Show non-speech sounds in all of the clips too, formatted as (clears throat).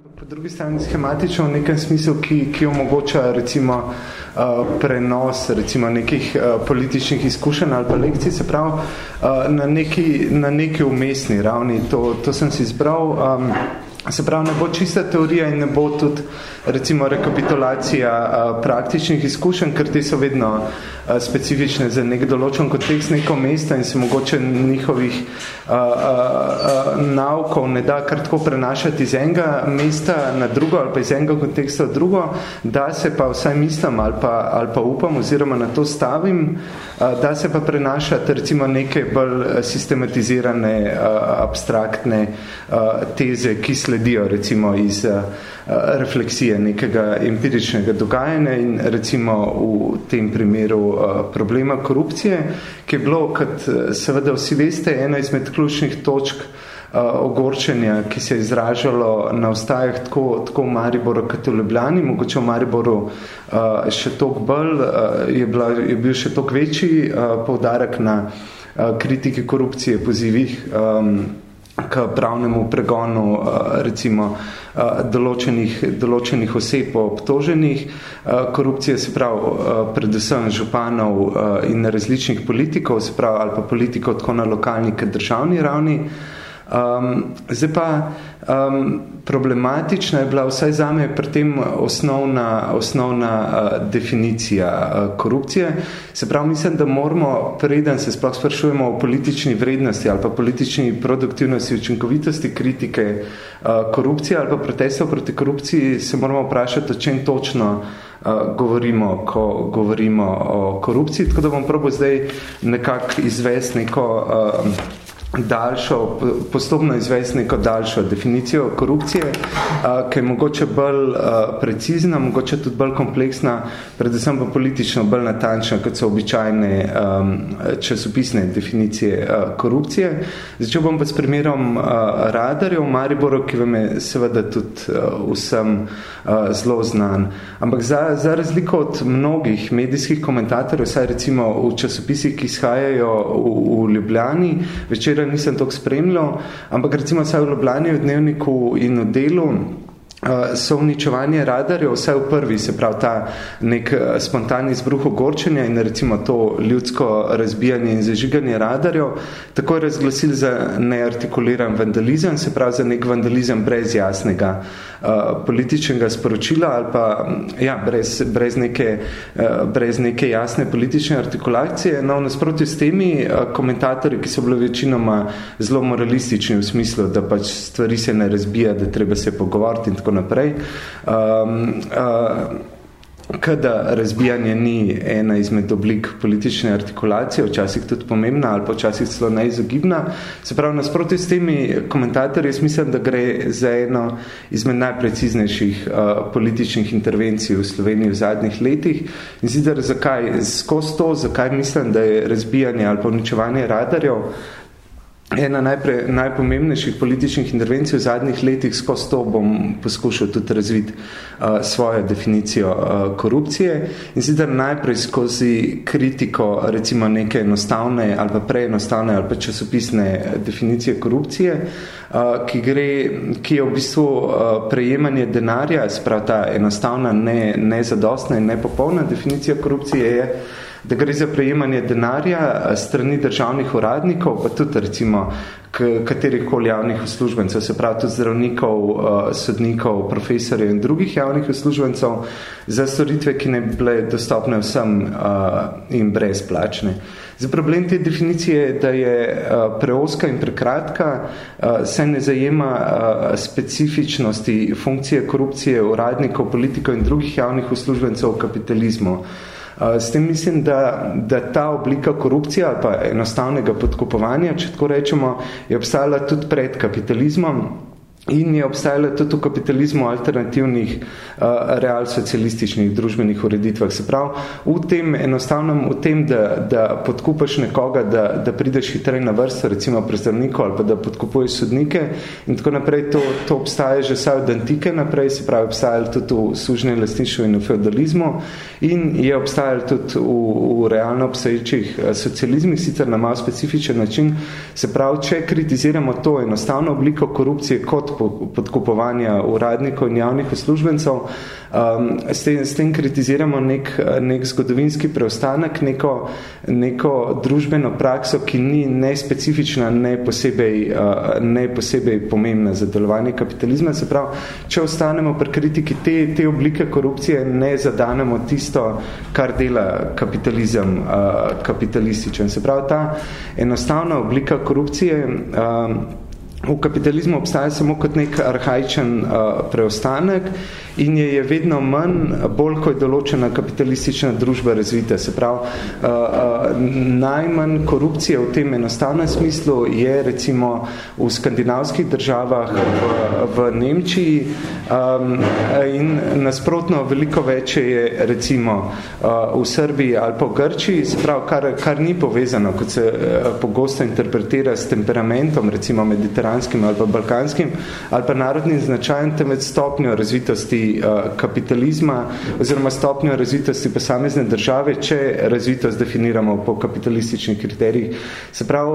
Po drugi strani schematično v nekem smislu, ki, ki omogoča recimo uh, prenos recimo nekih uh, političnih izkušenj ali pa lekcij, se pravi uh, na, neki, na neki umestni ravni. To, to sem si izbral. Um, se pravi, ne bo čista teorija in ne bo tudi recimo rekapitulacija uh, praktičnih izkušenj, ker te so vedno uh, specifične. Za nek določen kontekst neko mesta in se mogoče njihovih uh, uh, uh, naukov ne da kar tako prenašati iz enega mesta na drugo ali pa iz enega konteksta v drugo, da se pa vsaj mislim ali pa, ali pa upam oziroma na to stavim, uh, da se pa prenašati recimo neke bolj sistematizirane, uh, abstraktne uh, teze, ki sledijo recimo iz uh, refleksije nekega empiričnega dogajanja in recimo v tem primeru problema korupcije, ki je bilo, kot seveda vsi veste, ena izmed ključnih točk ogorčenja, ki se je izražalo na ostajah tako, tako v Mariboru kot v Ljubljani, mogoče v Mariboru še toliko bolj, je, bila, je bil še toliko večji poudarek na kritike korupcije, pozivih um, k pravnemu pregonu recimo določenih, določenih oseb obtoženih. Korupcija se pravi predvsem županov in različnih politikov, se pravi ali pa politikov tako na lokalni kot državni ravni. Um, zdaj pa um, problematična je bila vsaj zame pri tem osnovna, osnovna uh, definicija uh, korupcije. Se pravi, mislim, da moramo, preden se sploh sprašujemo o politični vrednosti ali pa politični produktivnosti, učinkovitosti kritike uh, korupcije ali pa protestov proti korupciji, se moramo vprašati, o čem točno govorimo, ko govorimo o korupciji. Tako da bom probo zdaj nekako izvesti neko uh, daljšo, postopno izvesti neko daljšo definicijo korupcije, ki je mogoče bolj precizna, mogoče tudi bolj kompleksna, predvsem pa politično bolj natančna, kot so običajne časopisne definicije korupcije. Začel bom pa s primerom radarjev v Mariboru, ki vam je seveda tudi vsem zelo znan. Ampak za, za razliko od mnogih medijskih komentatorjev, saj recimo v časopisih, ki izhajajo v, v Ljubljani, večer včeraj nisem toliko spremljal, ampak recimo vsaj v Ljubljani, v dnevniku in v delu, so uničevanje radarjev, vse v prvi, se pravi ta nek spontani izbruh ogorčenja in recimo to ljudsko razbijanje in zažiganje radarjev, tako je razglasili za neartikuliran vandalizem, se pravi za nek vandalizem brez jasnega uh, političnega sporočila ali pa ja, brez, brez, neke, uh, brez neke jasne politične artikulacije. No, nasprotju s temi uh, komentatorji, ki so bili večinoma zelo moralistični v smislu, da pač stvari se ne razbija, da treba se pogovoriti in tako naprej. Um, uh, kada razbijanje ni ena izmed oblik politične artikulacije, včasih tudi pomembna ali pa včasih celo neizogibna. Se pravi, nasproti s temi komentatorji, jaz mislim, da gre za eno izmed najpreciznejših uh, političnih intervencij v Sloveniji v zadnjih letih. In zidar, zakaj? Skozi to, zakaj mislim, da je razbijanje ali pa uničevanje radarjev ena najprej, najpomembnejših političnih intervencij v zadnjih letih, skozi to bom poskušal tudi razviti uh, svojo definicijo uh, korupcije. In sicer najprej skozi kritiko recimo neke enostavne ali pa preenostavne ali pa časopisne definicije korupcije, uh, ki, gre, ki je v bistvu uh, prejemanje denarja, sprav ta enostavna, ne, nezadostna in nepopolna definicija korupcije je, da gre za prejemanje denarja eh, strani državnih uradnikov, pa tudi recimo katerih koli javnih uslužbencev, se pravi tudi zdravnikov, eh, sodnikov, profesorjev in drugih javnih uslužbencev za storitve, ki ne bi bile dostopne vsem eh, in brezplačne. Za problem te definicije je, da je preoska in prekratka, se ne zajema specifičnosti funkcije korupcije uradnikov, politikov in drugih javnih uslužbencev v kapitalizmu. S tem mislim, da, da ta oblika korupcije ali pa enostavnega podkupovanja, če tako rečemo, je obstajala tudi pred kapitalizmom in je obstajala tudi v kapitalizmu alternativnih uh, realsocialističnih družbenih ureditvah. Se pravi, v tem enostavnem, v tem, da, da podkupaš nekoga, da, da prideš hitrej na vrsto, recimo predstavnikov ali pa da podkupuješ sodnike in tako naprej, to, to obstaja že vsaj od antike naprej, se pravi, obstajalo tudi v služni lastništvu in v feudalizmu in je obstajalo tudi v, v realno obstoječih socializmih, sicer na malo specifičen način. Se pravi, če kritiziramo to enostavno obliko korupcije kot povsod podkupovanja uradnikov in javnih uslužbencev. Um, s, tem, s tem kritiziramo nek, nek zgodovinski preostanek, neko, neko družbeno prakso, ki ni ne specifična, ne posebej, uh, ne posebej pomembna za delovanje kapitalizma. Se pravi, če ostanemo pri kritiki te, te oblike korupcije, ne zadanemo tisto, kar dela kapitalizem uh, kapitalističen. Se pravi, ta enostavna oblika korupcije um, v kapitalizmu obstaja samo kot nek arhaičen uh, preostanek in je, je vedno manj, bolj ko je določena kapitalistična družba razvita. Se pravi, uh, uh, najmanj korupcije v tem enostavnem smislu je recimo v skandinavskih državah, v, v Nemčiji um, in nasprotno veliko več je recimo uh, v Srbiji ali pa v Grčiji, se pravi, kar, kar ni povezano, kot se uh, pogosto interpretira s temperamentom, recimo mediteranskim ali pa balkanskim, ali pa narodnim značajem, temveč stopnjo razvitosti uh, kapitalizma oziroma stopnjo razvitosti posamezne države, če razvitost definiramo po kapitalističnih kriterijih. Se pravi,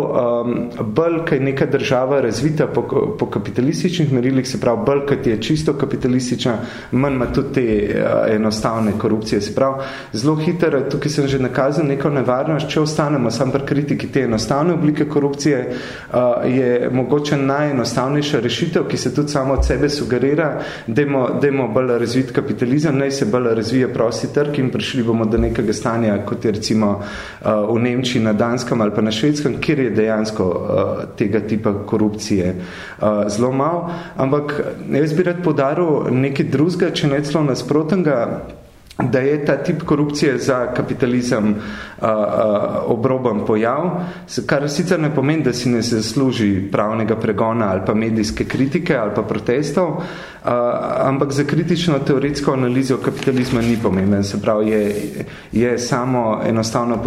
bolj, kaj neka država razvita po, po kapitalističnih merilih, se pravi, bolj, kaj je čisto kapitalistična, manj ima tudi te uh, enostavne korupcije. Se pravi, zelo hitro, tukaj sem že nakazal neko nevarnost, če ostanemo sam pri kritiki te enostavne oblike korupcije, uh, je mogoče najenostavnejša rešitev, ki se tudi samo od sebe sugerira, dajmo, dajmo bolj razvit kapitalizem, naj se bolj razvije prosti trg in prišli bomo do nekega stanja, kot je recimo uh, v Nemčiji, na Danskem ali pa na Švedskem, kjer je dejansko uh, tega tipa korupcije uh, zelo malo. Ampak jaz bi rad podaril nekaj drugega, če ne celo nasprotnega, da je ta tip korupcije za kapitalizem uh, uh, obroben pojav, kar sicer ne pomeni, da si ne zasluži pravnega pregona ali pa medijske kritike ali pa protestov, ampak za kritično teoretsko analizo kapitalizma ni pomemben, se pravi, je, je samo enostavno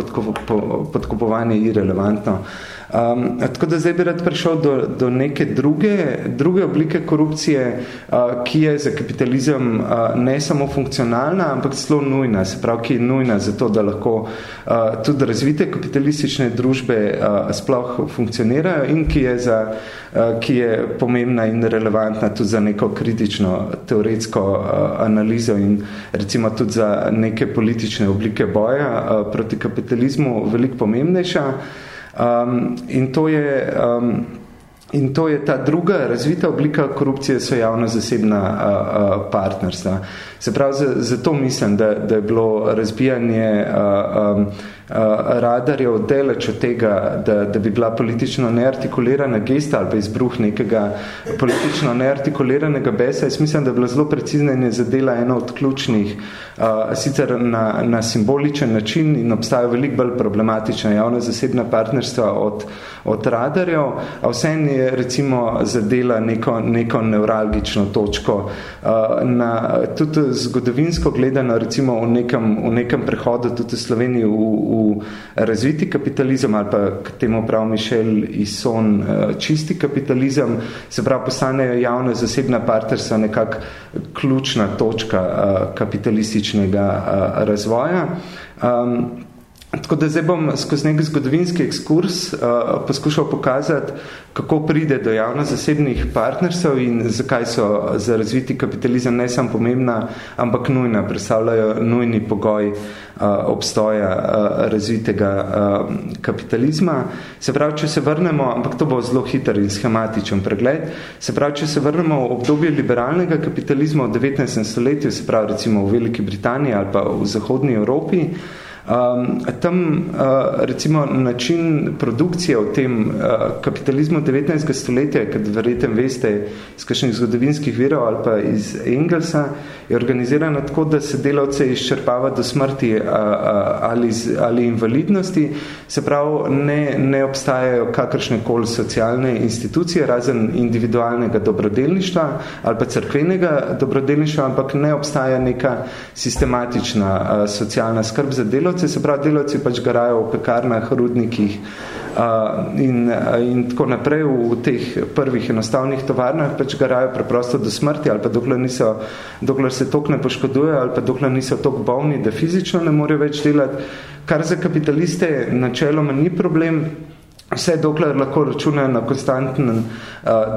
podkupovanje irrelevantno. Uh, Um, tako da zdaj bi rad prišel do, do neke druge, druge oblike korupcije, uh, ki je za kapitalizem uh, ne samo funkcionalna, ampak celo nujna, se pravi, ki je nujna za to, da lahko uh, tudi razvite kapitalistične družbe uh, sploh funkcionirajo in ki je, za, uh, ki je pomembna in relevantna tudi za neko kritično teoretsko uh, analizo in recimo tudi za neke politične oblike boja uh, proti kapitalizmu veliko pomembnejša. Um, in, to je, um, in to je ta druga razvita oblika korupcije, so javno-zasebna uh, partnerstva. Se pravi, zato mislim, da, da je bilo razbijanje uh, um, radarjev deleč od tega, da, da bi bila politično neartikulirana gesta ali pa izbruh nekega politično neartikuliranega besa. Jaz mislim, da je bila zelo precizna in je zadela eno od ključnih, uh, sicer na, na simboličen način in obstajajo veliko bolj problematična javna zasebna partnerstva od, od radarjev, a vsem je recimo zadela neko, neko neuralgično točko. Uh, na, tudi zgodovinsko gledano recimo v nekem, v nekem prehodu tudi v Sloveniji v, v razviti kapitalizem ali pa k temu prav Mišel Ison eh, čisti kapitalizem, se pravi postanejo javne zasebna partnerstva nekak ključna točka eh, kapitalističnega eh, razvoja. Um, Tako da zdaj bom skozi nek zgodovinski ekskurs uh, poskušal pokazati, kako pride do javno-zasebnih partnerstv in zakaj so za razviti kapitalizem ne samo pomembna, ampak nujna, predstavljajo nujni pogoj uh, obstoja uh, razvitega uh, kapitalizma. Se pravi, če se vrnemo, ampak to bo zelo hiter in schematičen pregled, se pravi, če se vrnemo v obdobje liberalnega kapitalizma v 19. stoletju, se pravi recimo v Veliki Britaniji ali pa v Zahodni Evropi, Um, tam uh, recimo način produkcije v tem uh, kapitalizmu 19. stoletja, kad verjetem veste iz kakšnih zgodovinskih virov ali pa iz Engelsa, je organizirana tako, da se delavce izčrpava do smrti uh, uh, ali, ali invalidnosti, se pravi, ne, ne obstajajo kakršne koli socialne institucije, razen individualnega dobrodelništva ali pa crkvenega dobrodelništva, ampak ne obstaja neka sistematična uh, socialna skrb za delavce, se pravi, delavci pač garajo v pekarnah, rudnikih in, in tako naprej v teh prvih enostavnih tovarnah pač garajo preprosto do smrti ali pa dokler, niso, dokler se tok ne poškodujejo ali pa dokler niso tok bolni, da fizično ne morejo več delati, kar za kapitaliste načeloma ni problem, vse dokler lahko računajo na konstanten uh,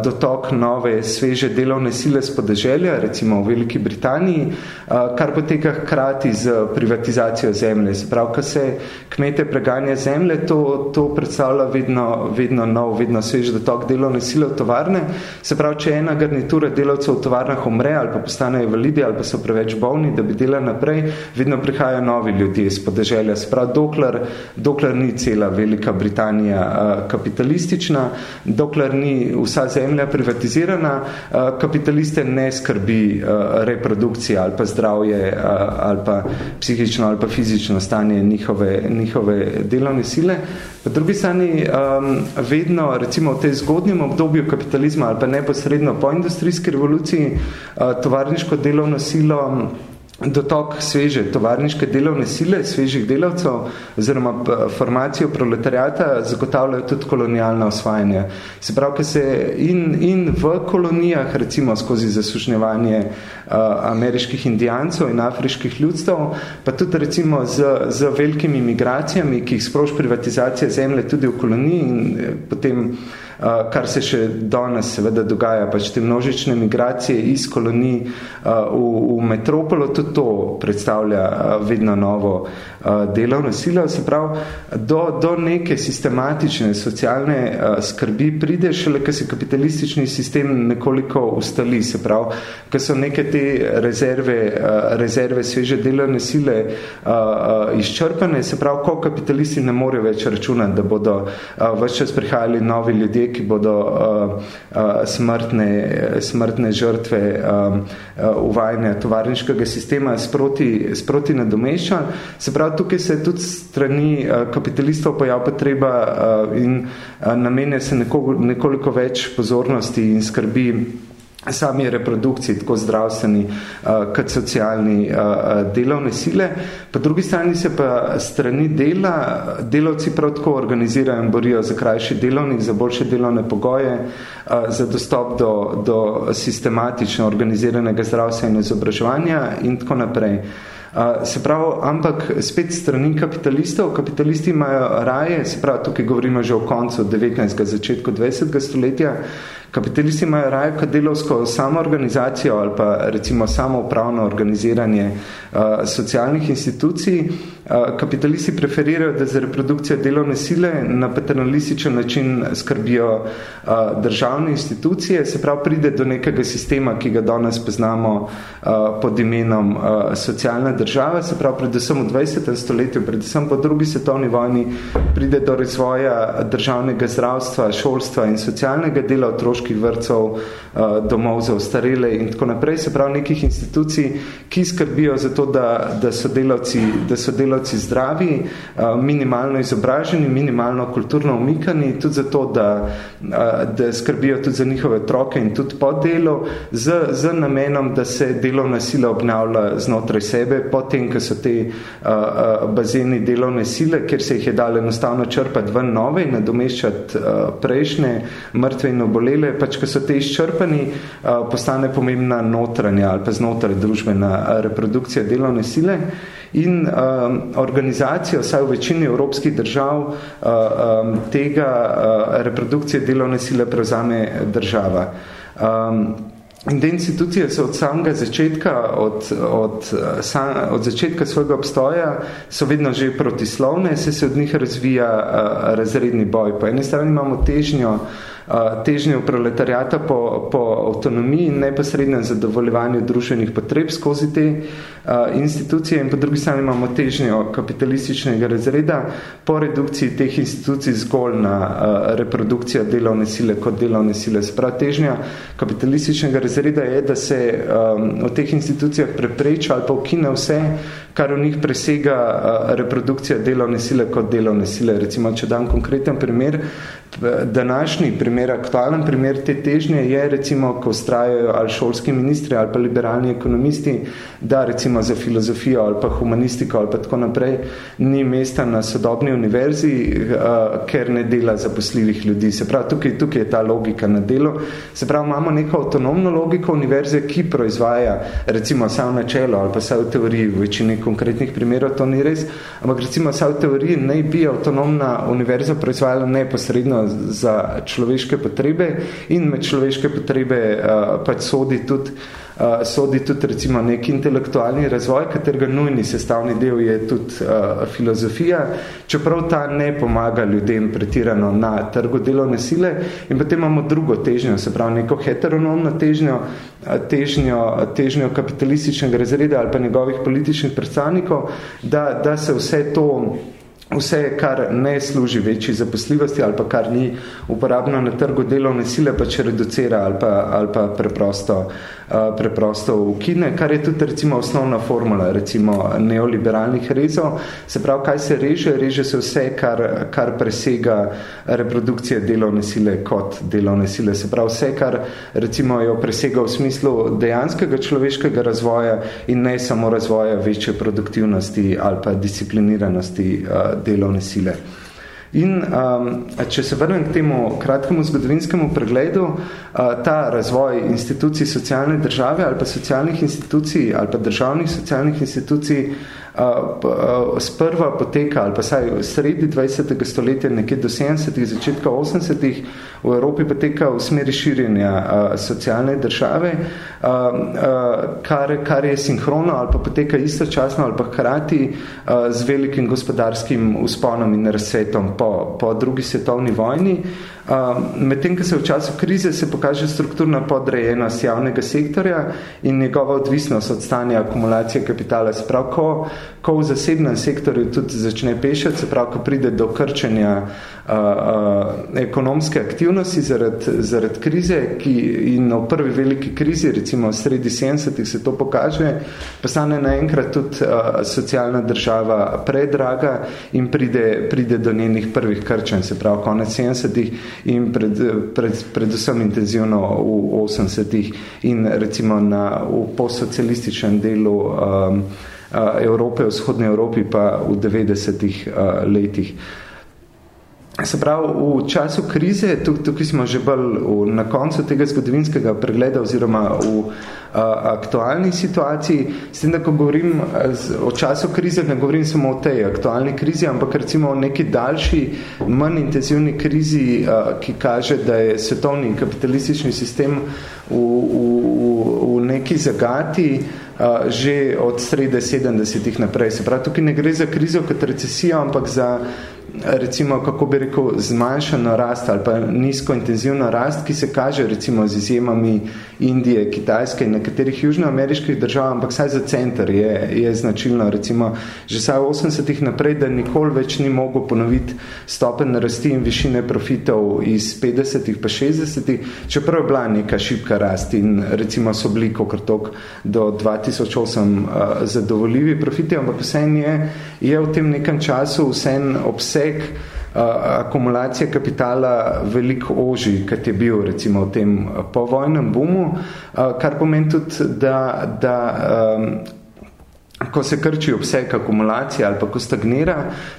dotok nove, sveže delovne sile z podeželja, recimo v Veliki Britaniji, uh, kar poteka hkrati z privatizacijo zemlje. Sprav, ko se kmete preganja zemlje, to, to predstavlja vedno, vedno nov, vedno svež dotok delovne sile v tovarne. Se pravi, če ena garnitura delavcev v tovarnah umre ali pa postanejo validi ali pa so preveč bolni, da bi delali naprej, vedno prihajajo novi ljudje iz podeželja. Se pravi, dokler, dokler ni cela Velika Britanija kapitalistična, dokler ni vsa zemlja privatizirana, kapitaliste ne skrbi reprodukcija ali pa zdravje ali pa psihično ali pa fizično stanje njihove, njihove delovne sile. Po drugi strani, um, vedno, recimo v tej zgodnjem obdobju kapitalizma ali pa neposredno po industrijski revoluciji, tovarniško delovno silo dotok sveže tovarniške delovne sile, svežih delavcev oziroma formacijo proletarijata zagotavljajo tudi kolonialna osvajanja. Se pravi, ki se in, in v kolonijah, recimo skozi zasušnjevanje uh, ameriških indijancov in afriških ljudstv, pa tudi recimo z, z velikimi migracijami, ki jih sprož privatizacija zemlje tudi v koloniji in eh, potem uh, Eh, kar se še danes seveda dogaja, pač te množične migracije iz kolonij eh, v, v metropolo, tudi to predstavlja eh, vedno novo delovno silo, se pravi, do, do neke sistematične socialne skrbi pride šele, ker se kapitalistični sistem nekoliko ustali, se pravi, ker so neke te rezerve, rezerve sveže delovne sile izčrpane, se pravi, ko kapitalisti ne morejo več računati, da bodo vse čas prihajali novi ljudje, ki bodo uh, uh, smrtne, smrtne žrtve um, uh, uvajanja tovarniškega sistema sproti, sproti nadomeščali. Se pravi, tukaj se tudi strani uh, kapitalistov pojav potreba uh, in uh, namenja se nekoliko, nekoliko več pozornosti in skrbi sami reprodukciji, tako zdravstveni uh, kot socialni uh, delovne sile. Po drugi strani se pa strani dela, delavci prav tako organizirajo in borijo za krajši delovnik, za boljše delovne pogoje, uh, za dostop do, do sistematično organiziranega zdravstva in izobraževanja in tako naprej. Uh, se pravi, ampak spet strani kapitalistov, kapitalisti imajo raje, se pravi, tukaj govorimo že o koncu 19. začetku 20. stoletja, Kapitalisti imajo raje kot delovsko samoorganizacijo ali pa recimo samoupravno organiziranje uh, socialnih institucij. Uh, kapitalisti preferirajo, da za reprodukcijo delovne sile na paternalističen način skrbijo uh, državne institucije, se prav pride do nekega sistema, ki ga danes poznamo uh, pod imenom uh, socialna država, se prav predvsem v 20. stoletju, predvsem po drugi svetovni vojni, pride do razvoja državnega zdravstva, šolstva in socialnega dela otroških otroških vrtcev, eh, domov za ostarele in tako naprej, se pravi nekih institucij, ki skrbijo za to, da, da, so, delavci, da so delavci zdravi, eh, minimalno izobraženi, minimalno kulturno umikani, tudi za to, da, eh, da skrbijo tudi za njihove otroke in tudi po delu, z, z namenom, da se delovna sila obnavlja znotraj sebe, potem, ko so te bazeni delovne sile, ker se jih je dalo enostavno črpati ven nove in nadomeščati prejšnje mrtve in obolele, pač, ko so te izčrpani, postane pomembna notranja ali pa znotraj družbena reprodukcija delovne sile in um, organizacijo, vsaj v večini evropskih držav, um, tega uh, reprodukcije delovne sile prevzame država. Um, In te institucije so od samega začetka, od, od, sam, od začetka svojega obstoja, so vedno že protislovne, se se od njih razvija uh, razredni boj. Po eni strani imamo težnjo uh, težnjo proletarijata po, po avtonomiji in neposrednem zadovoljevanju družbenih potreb skozi te institucije in po drugi strani imamo težnjo kapitalističnega razreda po redukciji teh institucij zgolj na reprodukcijo delovne sile kot delovne sile. Sprav težnja kapitalističnega razreda je, da se v teh institucijah prepreča ali pa ukine vse, kar v njih presega reprodukcija delovne sile kot delovne sile. Recimo, če dam konkreten primer, današnji primer, aktualen primer te težnje je recimo, ko ustrajajo ali šolski ministri ali pa liberalni ekonomisti, da recimo recimo za filozofijo ali pa humanistiko ali pa tako naprej, ni mesta na sodobni univerzi, uh, ker ne dela zaposljivih ljudi. Se pravi, tukaj, tukaj je ta logika na delu. Se pravi, imamo neko avtonomno logiko univerze, ki proizvaja recimo samo načelo ali pa vse v teoriji, v večini konkretnih primerov to ni res, ampak recimo vse v teoriji naj bi avtonomna univerza proizvajala neposredno za človeške potrebe in med človeške potrebe uh, pač sodi tudi uh, sodi tudi recimo nek intelektualni razvoj, katerega nujni sestavni del je tudi uh, filozofija, čeprav ta ne pomaga ljudem pretirano na trgu delovne sile. In potem imamo drugo težnjo, se pravi neko heteronomno težnjo, težnjo, težnjo kapitalističnega razreda ali pa njegovih političnih predstavnikov, da, da se vse to vse, kar ne služi večji zaposljivosti ali pa kar ni uporabno na trgu delovne sile, pa če reducira ali pa, ali pa preprosto, uh, preprosto ukine, kar je tudi recimo osnovna formula recimo neoliberalnih rezov. Se pravi, kaj se reže? Reže se vse, kar, kar presega reprodukcije delovne sile kot delovne sile. Se pravi, vse, kar recimo jo presega v smislu dejanskega človeškega razvoja in ne samo razvoja večje produktivnosti ali pa discipliniranosti uh, delovne sile. In um, če se vrnem k temu kratkemu zgodovinskemu pregledu, uh, ta razvoj institucij socialne države ali pa socialnih institucij ali pa državnih socialnih institucij sprva poteka, ali pa saj sredi 20. stoletja, nekje do 70. začetka 80. v Evropi poteka v smeri širjenja socialne države, kar, kar je sinhrono ali pa poteka istočasno ali pa hkrati z velikim gospodarskim usponom in razsvetom po, po drugi svetovni vojni. Medtem, ko se v času krize se pokaže strukturna podrejenost javnega sektorja in njegova odvisnost od stanja akumulacije kapitala. Se prav, ko, ko v zasebnem sektorju tudi začne pešati, se prav, ko pride do krčenja uh, uh, ekonomske aktivnosti zaradi, zaradi krize ki, in v prvi veliki krizi, recimo sredi 70-ih se to pokaže, postane naenkrat tudi uh, socialna država predraga in pride, pride do njenih prvih krčenj, se prav, konec 70-ih in pred, pred, predvsem intenzivno v 80-ih in recimo na, v postsocialističnem delu um, Evrope, v vzhodni Evropi pa v 90-ih uh, letih. Se pravi, v času krize, tukaj, tukaj smo že bolj v, na koncu tega zgodovinskega pregleda oziroma v aktualni situaciji, s tem, da ko govorim o času krize, ne govorim samo o tej aktualni krizi, ampak recimo o neki daljši, manj intenzivni krizi, ki kaže, da je svetovni kapitalistični sistem v, v, v, neki zagati, že od srede 70-ih naprej. Se pravi, tukaj ne gre za krizo kot recesijo, ampak za recimo, kako bi rekel, zmanjšano rast ali pa nizko intenzivno rast, ki se kaže recimo z izjemami Indije, Kitajske in nekaterih južnoameriških držav, ampak saj za center je, je značilno, recimo, že saj v 80-ih naprej, da nikoli več ni mogel ponoviti stopen rasti in višine profitov iz 50-ih pa 60-ih, čeprav je bila neka šipka rast in recimo so bili kokrtok do 2008 uh, zadovoljivi profiti, ampak vse je, je v tem nekem času vse obseg obseg uh, akumulacije kapitala veliko oži, kot je bil recimo v tem povojnem bumu, uh, kar pomeni tudi, da, da um, ko se krči obseg akumulacije ali pa ko stagnira,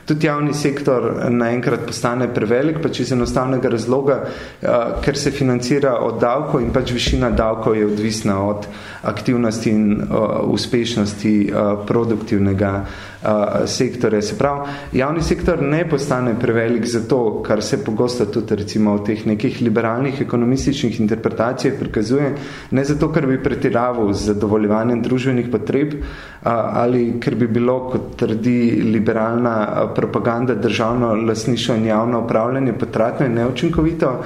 tudi javni sektor naenkrat postane prevelik, pač iz enostavnega razloga, uh, ker se financira od davkov in pač višina davkov je odvisna od aktivnosti in uh, uspešnosti uh, produktivnega uh, sektorje. Se pravi, javni sektor ne postane prevelik zato, kar se pogosto tudi recimo v teh nekih liberalnih ekonomističnih interpretacijah prikazuje, ne zato, ker bi pretiraval z zadovoljevanjem družbenih potreb ali ker bi bilo, kot trdi liberalna propaganda, državno lasnišo in javno upravljanje potratno in neučinkovito,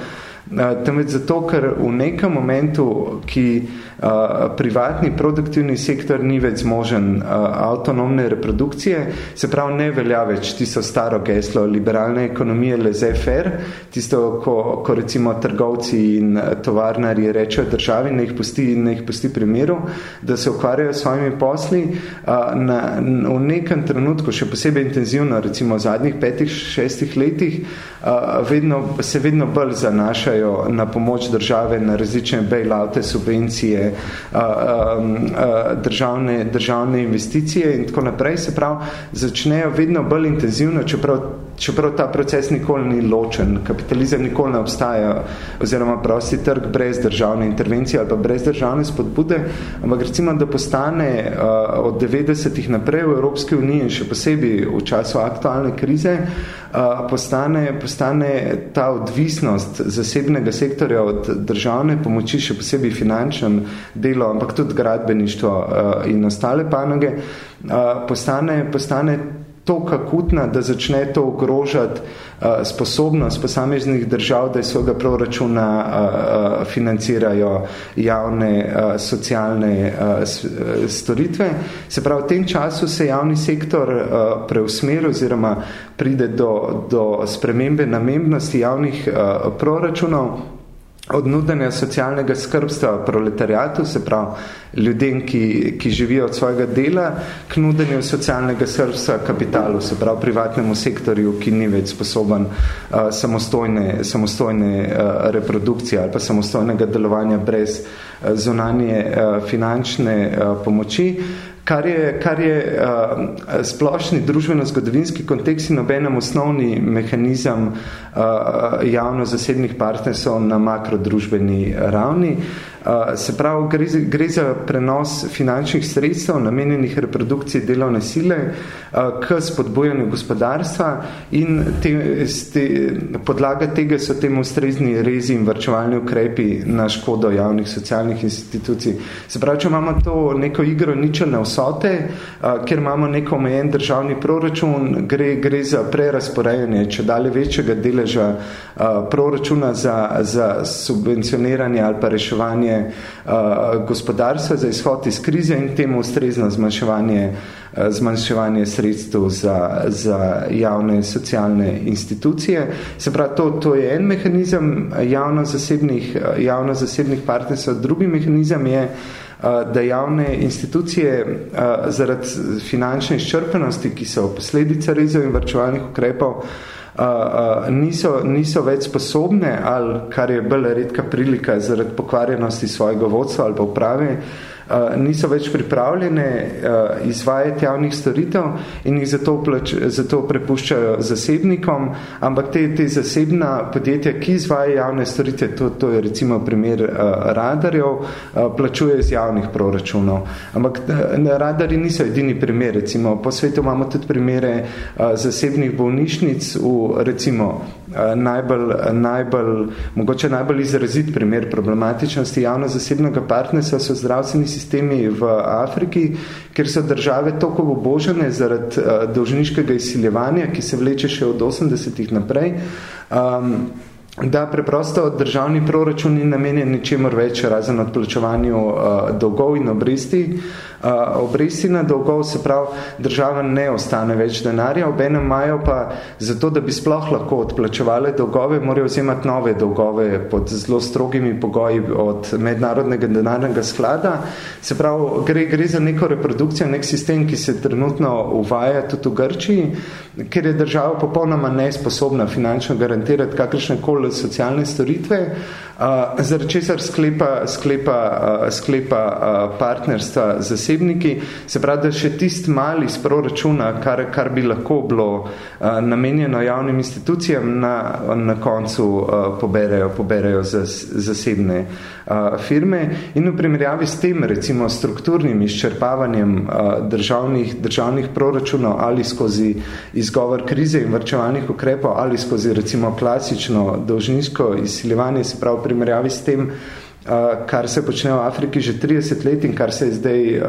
temveč zato, ker v nekem momentu, ki privatni produktivni sektor ni več zmožen avtonomne reprodukcije, se pravi ne velja več tisto staro geslo liberalne ekonomije laissez-faire, tisto, ko, ko recimo trgovci in tovarnari rečejo državi, ne jih pusti, ne jih pusti primeru, da se ukvarjajo s svojimi posli, na, v nekem trenutku, še posebej intenzivno, recimo v zadnjih petih, šestih letih, vedno, se vedno bolj zanašajo na pomoč države, na različne bailoute, subvencije, investicije, uh, um, uh, državne, državne investicije in tako naprej, se pravi, začnejo vedno bolj intenzivno, čeprav čeprav ta proces nikoli ni ločen, kapitalizem nikoli ne obstaja, oziroma prosti trg brez državne intervencije ali pa brez državne spodbude, ampak recimo, da postane uh, od 90-ih naprej v Evropski uniji in še posebej v času aktualne krize, uh, postane, postane ta odvisnost zasebnega sektorja od državne pomoči, še posebej finančnem delu, ampak tudi gradbeništvo uh, in ostale panoge, uh, postane, postane tako akutna, da začne to ogrožati uh, sposobnost posameznih držav, da iz svojega proračuna uh, uh, financirajo javne uh, socialne uh, storitve. Se pravi, v tem času se javni sektor uh, preusmeri oziroma pride do, do spremembe namembnosti javnih uh, proračunov, od nudenja socialnega skrbstva proletariatu, se pravi ljudem, ki, ki živijo od svojega dela, k nudenju socialnega skrbstva kapitalu, se pravi privatnemu sektorju, ki ni več sposoben uh, samostojne, samostojne uh, reprodukcije ali pa samostojnega delovanja brez uh, zunanje uh, finančne uh, pomoči. Kar je, kar je uh, splošni družbeno-zgodovinski kontekst in obenem osnovni mehanizem uh, javno-zasebnih partnersov na makrodružbeni ravni. Uh, se pravi, gre, gre za prenos finančnih sredstev namenjenih reprodukciji delovne sile k spodbujanju gospodarstva in te, te, podlaga tega so temu ustrezni rezi in vrčevalni ukrepi na škodo javnih socialnih institucij. Se pravi, če imamo to neko igro ničelne vsote, kjer imamo neko omejen državni proračun, gre, gre za prerasporejanje, če dalje večjega deleža proračuna za, za subvencioniranje ali pa reševanje uh, gospodarstva za izhod iz krize in temu ustrezno zmanjševanje, uh, zmanjševanje sredstev za, za javne socialne institucije. Se pravi, to, to je en mehanizem javno-zasebnih javno partnerstv, drugi mehanizem je, da javne institucije zaradi finančne izčrpenosti, ki so posledica rezov in vrčevalnih ukrepov, niso, niso več sposobne ali, kar je bolj redka prilika zaradi pokvarjenosti svojega vodstva ali pa uprave, Eh, niso več pripravljene uh, izvajati javnih storitev in jih zato, plač, zato prepuščajo zasebnikom, ampak te, te zasebna podjetja, ki izvajajo javne storitve, to, to je recimo primer uh, radarjev, plačuje iz javnih proračunov. Ampak radari niso edini primer, recimo po svetu imamo tudi primere zasebnih bolnišnic v recimo najbolj, najbolj, mogoče najbolj izrazit primer problematičnosti javno-zasebnega partnerstva so zdravstveni sistemi v Afriki, ker so države toliko obožene zaradi uh, dolžniškega izsiljevanja, ki se vleče še od 80-ih naprej, um, da preprosto državni proračun ni namenjen ničemor več razen odplačevanju uh, dolgov in obresti, uh, obresti na dolgov, se pravi, država ne ostane več denarja, obenem imajo pa zato, da bi sploh lahko odplačevali dolgove, morajo vzemati nove dolgove pod zelo strogimi pogoji od mednarodnega denarnega sklada. Se pravi, gre, gre za neko reprodukcijo, nek sistem, ki se trenutno uvaja tudi v Grčiji, ker je država popolnoma nesposobna finančno garantirati kakršne koli socialne storitve, uh, zaradi česar sklepa, sklepa, uh, sklepa uh, partnerstva zasebniki, se pravi, da še tist mali iz proračuna, kar, kar bi lahko bilo uh, namenjeno javnim institucijam, na, na koncu uh, poberejo, poberejo zas, zasebne uh, firme. In v primerjavi s tem, recimo, strukturnim izčrpavanjem uh, državnih, državnih proračunov ali skozi izgovor krize in vrčevalnih ukrepov ali skozi, recimo, klasično dolžniško izsiljevanje, se pravi, v primerjavi s tem, uh, kar se počne v Afriki že 30 let in kar se je zdaj,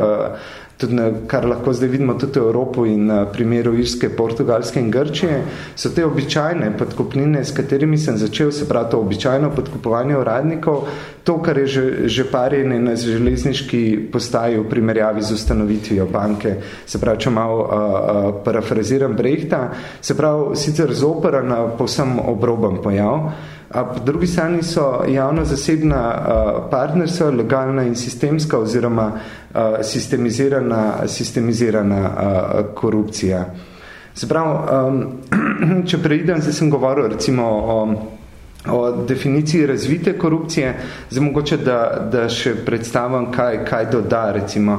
tudi na, kar lahko zdaj vidimo tudi v Evropu in na primeru Irske, Portugalske in Grčije, so te običajne podkupnine, s katerimi sem začel, se pravi to običajno podkupovanje uradnikov, to, kar je že, že parjene na železniški postaji v primerjavi z ustanovitvijo banke, se pravi, če malo uh, uh, parafraziram Brehta, se pravi, sicer zopera na povsem obroben pojav, po drugi strani so javno-zasebna partnerstva, legalna in sistemska oziroma sistemizirana, sistemizirana korupcija. Pravi, (clears throat) če preidem, zdaj sem govoril recimo o o definiciji razvite korupcije, zdaj mogoče, da, da še predstavim, kaj, kaj doda, recimo,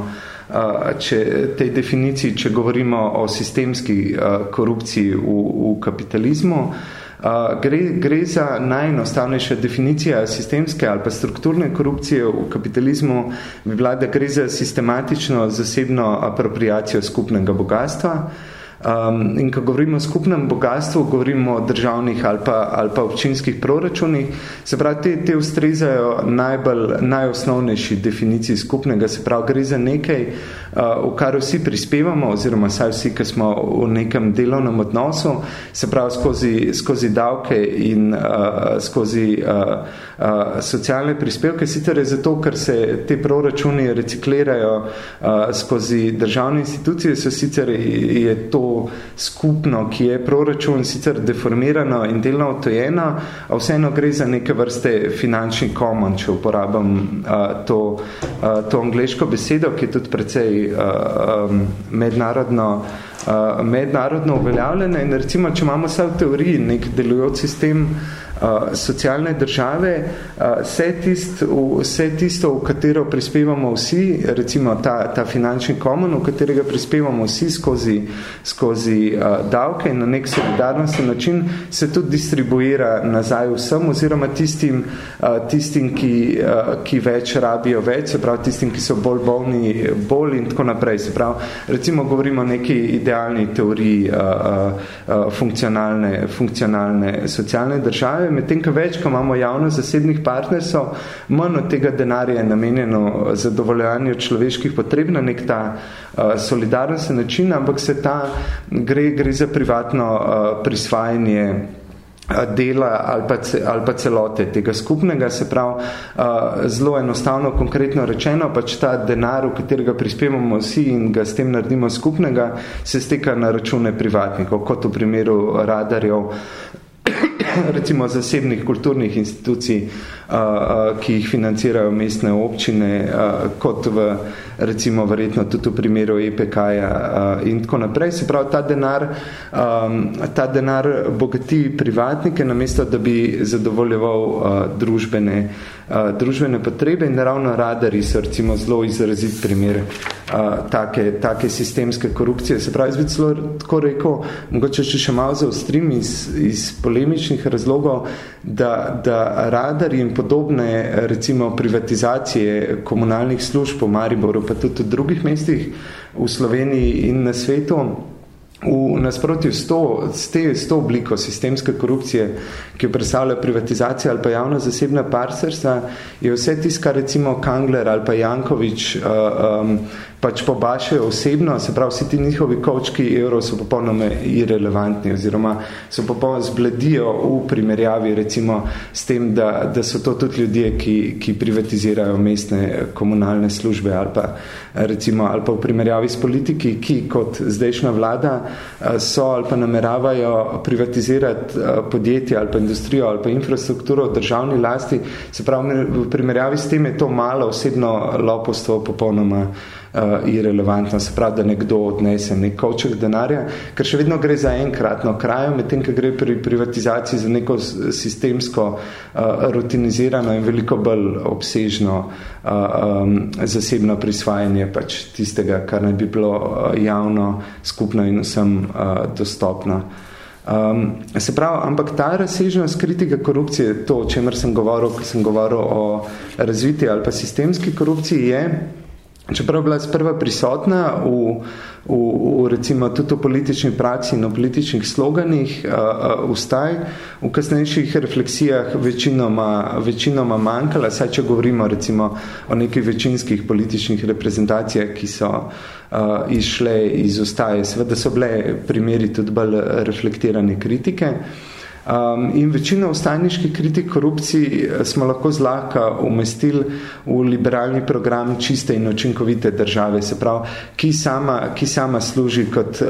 če tej definiciji, če govorimo o sistemski korupciji v, v kapitalizmu, gre, gre za najenostavnejša definicija sistemske ali pa strukturne korupcije v kapitalizmu, bi bila, da gre za sistematično zasebno apropriacijo skupnega bogatstva, Um, in ko govorimo o skupnem bogatstvu, govorimo o državnih ali pa, ali pa občinskih proračunih, se pravi, te, te ustrezajo najbolj, najosnovnejši definiciji skupnega, se pravi, gre za nekaj, uh, v kar vsi prispevamo, oziroma saj vsi, ki smo v nekem delovnem odnosu, se pravi, skozi, skozi davke in uh, skozi uh, uh, socialne prispevke, sicer je zato, ker se te proračuni reciklirajo uh, skozi državne institucije, so sicer je to skupno, ki je proračun sicer deformirano in delno otojeno, a vseeno gre za neke vrste finančni common, če uporabam uh, to, uh, to angliško besedo, ki je tudi precej uh, um, mednarodno uh, mednarodno uveljavljena in recimo, če imamo vse v teoriji nek delujoč sistem socialne države, uh, vse, tist, vse tisto, v katero prispevamo vsi, recimo ta, ta finančni komun, v katerega prispevamo vsi skozi, skozi uh, davke in na nek solidarnostni način, se tudi distribuira nazaj vsem oziroma tistim, tistim ki, ki več rabijo več, se pravi tistim, ki so bolj bolni, bolj in tako naprej. Se pravi, recimo govorimo o neki idealni teoriji funkcionalne, funkcionalne socialne države, medtem ko več, ko imamo javno-zasebnih partnersov, manj od tega denarja je namenjeno zadovoljanju človeških potreb na nek ta uh, solidarnostni način, ampak se ta gre, gre za privatno uh, prisvajanje dela ali pa, ali pa celote tega skupnega, se pravi zelo enostavno, konkretno rečeno, pač ta denar, v katerega prispevamo vsi in ga s tem naredimo skupnega, se steka na račune privatnikov, kot v primeru radarjev (coughs) recimo zasebnih kulturnih institucij, ki jih financirajo mestne občine, kot v, recimo verjetno tudi v primeru EPK-ja in tako naprej. Se pravi, ta denar, ta denar bogati privatnike, namesto da bi zadovoljeval družbene, družbene potrebe in ravno radari so recimo zelo izrazit primer take, take sistemske korupcije. Se pravi, jaz zelo tako rekel, mogoče še malo zaostrim iz, iz polemičnih razlogov, da, da radar in podobne recimo privatizacije komunalnih služb po Mariboru, pa tudi v drugih mestih v Sloveniji in na svetu, v nasprotju s to, s, te, s to obliko sistemske korupcije, ki jo predstavlja privatizacija ali pa javno-zasebna partnerstva, je vse tisto, kar recimo Kangler ali pa Jankovič uh, um, pač pobašajo osebno, se pravi, vsi ti njihovi kočki evrov so popolnoma irrelevantni oziroma so popolnoma zbledijo v primerjavi recimo s tem, da, da so to tudi ljudje, ki, ki privatizirajo mestne komunalne službe ali pa recimo ali pa v primerjavi s politiki, ki kot zdajšnja vlada eh, so ali pa nameravajo privatizirati eh, podjetje ali pa industrijo ali pa infrastrukturo v državni lasti, se pravi, v primerjavi s tem je to malo osebno lopostvo popolnoma uh, irrelevantno, se pravi, da nekdo odnese nek kovček denarja, ker še vedno gre za enkratno krajo, medtem, ko gre pri privatizaciji za neko sistemsko uh, rutinizirano in veliko bolj obsežno uh, um, zasebno prisvajanje pač tistega, kar naj bi bilo uh, javno, skupno in vsem uh, dostopno. Um, se pravi, ampak ta razsežnost kritike korupcije, to, o čemer sem govoril, ko sem govoril o razviti ali pa sistemski korupciji, je, čeprav bila sprva prisotna v, v, v recimo tudi v politični praksi in v političnih sloganih uh, ustaj, v kasnejših refleksijah večinoma, večinoma manjkala, saj če govorimo recimo o nekih večinskih političnih reprezentacijah, ki so uh, izšle iz ustaje. Seveda so bile primeri tudi bolj reflektirane kritike. Um, in večino ustajniških kritik korupciji eh, smo lahko zlahka umestili v liberalni program čiste in učinkovite države, se pravi, ki sama, ki sama služi kot, uh,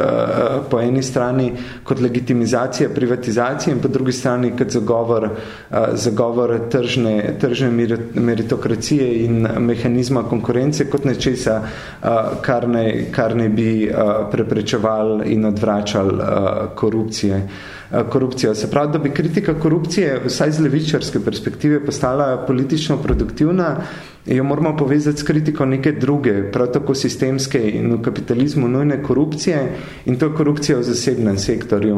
po eni strani kot legitimizacija privatizacije in po drugi strani kot zagovor, uh, zagovor tržne, tržne meritokracije in mehanizma konkurence kot nečesa, uh, kar, ne, kar ne bi uh, preprečeval in odvračal uh, korupcije. Korupcijo. Se pravi, da bi kritika korupcije vsaj z levičarske perspektive postala politično produktivna, jo moramo povezati s kritiko neke druge, prav tako sistemske in v kapitalizmu nujne korupcije in to je korupcija v zasebnem sektorju.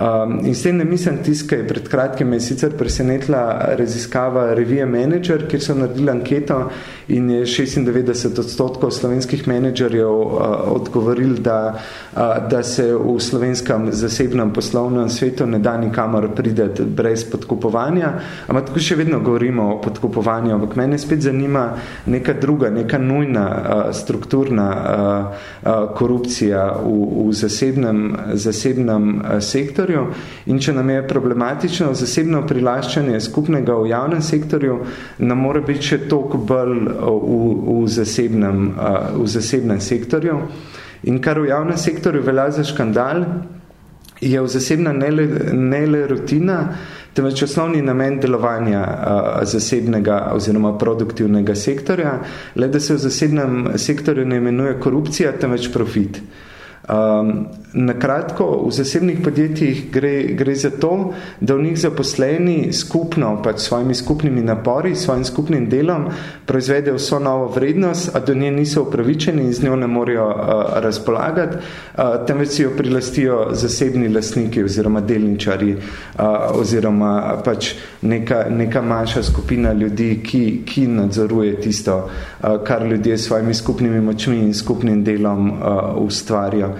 Um, in s tem ne mislim tiska je pred kratkim me sicer presenetila raziskava revije Manager, kjer so naredili anketo in je 96 odstotkov slovenskih menedžerjev uh, odgovorili, da, uh, da se v slovenskem zasebnem poslovnem svetu ne da nikamor prideti brez podkupovanja. Ampak tako še vedno govorimo o podkupovanju, ampak mene spet zanima, neka druga, neka nujna uh, strukturna uh, uh, korupcija v, v zasebnem, zasebnem uh, sektorju in če nam je problematično zasebno prilaščanje skupnega v javnem sektorju, nam mora biti še toliko bolj v, v, zasebnem, uh, v zasebnem sektorju. In kar v javnem sektorju velja za škandal, je v zasebna ne le, ne le rutina, temveč osnovni namen delovanja a, zasebnega oziroma produktivnega sektorja, le da se v zasebnem sektorju ne imenuje korupcija, temveč profit. Um, na kratko, v zasebnih podjetjih gre, gre za to, da v njih zaposleni skupno, pač svojimi skupnimi napori, svojim skupnim delom proizvedejo vso novo vrednost, a do nje niso upravičeni in z njo ne morejo uh, razpolagati, uh, temveč si jo prilastijo zasebni lastniki oziroma delničari uh, oziroma pač neka, neka manjša skupina ljudi, ki, ki nadzoruje tisto, uh, kar ljudje s svojimi skupnimi močmi in skupnim delom uh, ustvarjajo.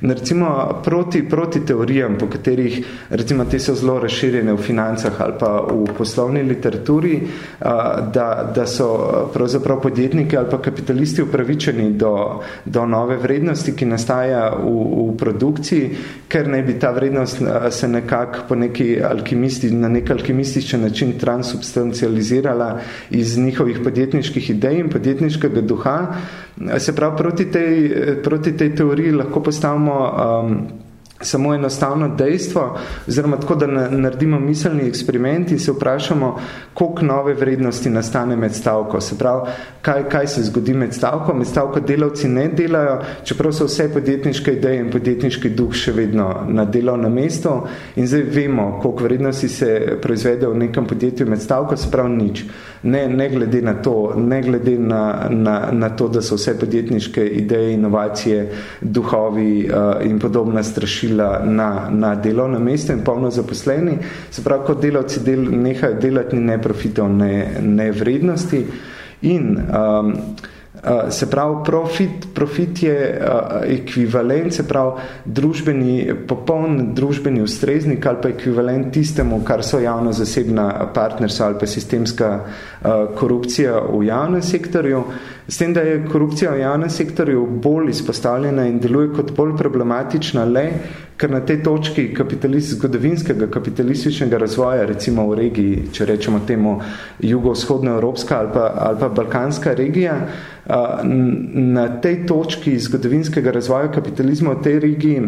In recimo proti, proti teorijam, po katerih recimo te so zelo razširjene v financah ali pa v poslovni literaturi, da, da so pravzaprav podjetniki ali pa kapitalisti upravičeni do, do nove vrednosti, ki nastaja v, v produkciji, ker naj bi ta vrednost se nekako po neki alkimisti, na nek alkimističen način transubstancializirala iz njihovih podjetniških idej in podjetniškega duha. Se pravi, proti tej, proti tej teoriji lahko postavimo um, samo enostavno dejstvo, oziroma tako, da naredimo miselni eksperiment in se vprašamo, koliko nove vrednosti nastane med stavko. Se pravi, kaj, kaj se zgodi med stavko? Med stavko delavci ne delajo, čeprav so vse podjetniške ideje in podjetniški duh še vedno na delovnem mestu in zdaj vemo, koliko vrednosti se proizvede v nekem podjetju med stavko, se pravi nič. Ne, ne glede na to, ne glede na, na, na to, da so vse podjetniške ideje, inovacije, duhovi uh, in podobna strašila na, na delovnem mestu in polno zaposleni. Se pravi, kot delavci del, nehajo delati ni ne profitov, ne, ne vrednosti. In um, se pravi, profit, profit je uh, ekvivalent, se pravi, družbeni, popoln družbeni ustreznik ali pa ekvivalent tistemu, kar so javno-zasebna partnerstva ali pa sistemska uh, korupcija v javnem sektorju. S tem, da je korupcija v javnem sektorju bolj izpostavljena in deluje kot bolj problematična le, ker na tej točki kapitalist, zgodovinskega kapitalističnega razvoja, recimo v regiji, če rečemo temu jugovzhodnoevropska ali pa, ali pa balkanska regija, na tej točki zgodovinskega razvoja kapitalizma v tej regiji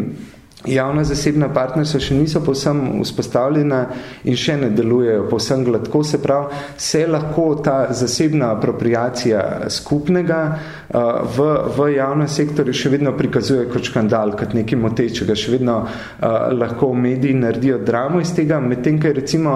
javna zasebna partnerstva še niso povsem vzpostavljena in še ne delujejo povsem gladko, se pravi, se lahko ta zasebna apropriacija skupnega uh, v, v javnem sektorju še vedno prikazuje kot škandal, kot nekaj motečega, še vedno uh, lahko mediji naredijo dramo iz tega, medtem, kaj recimo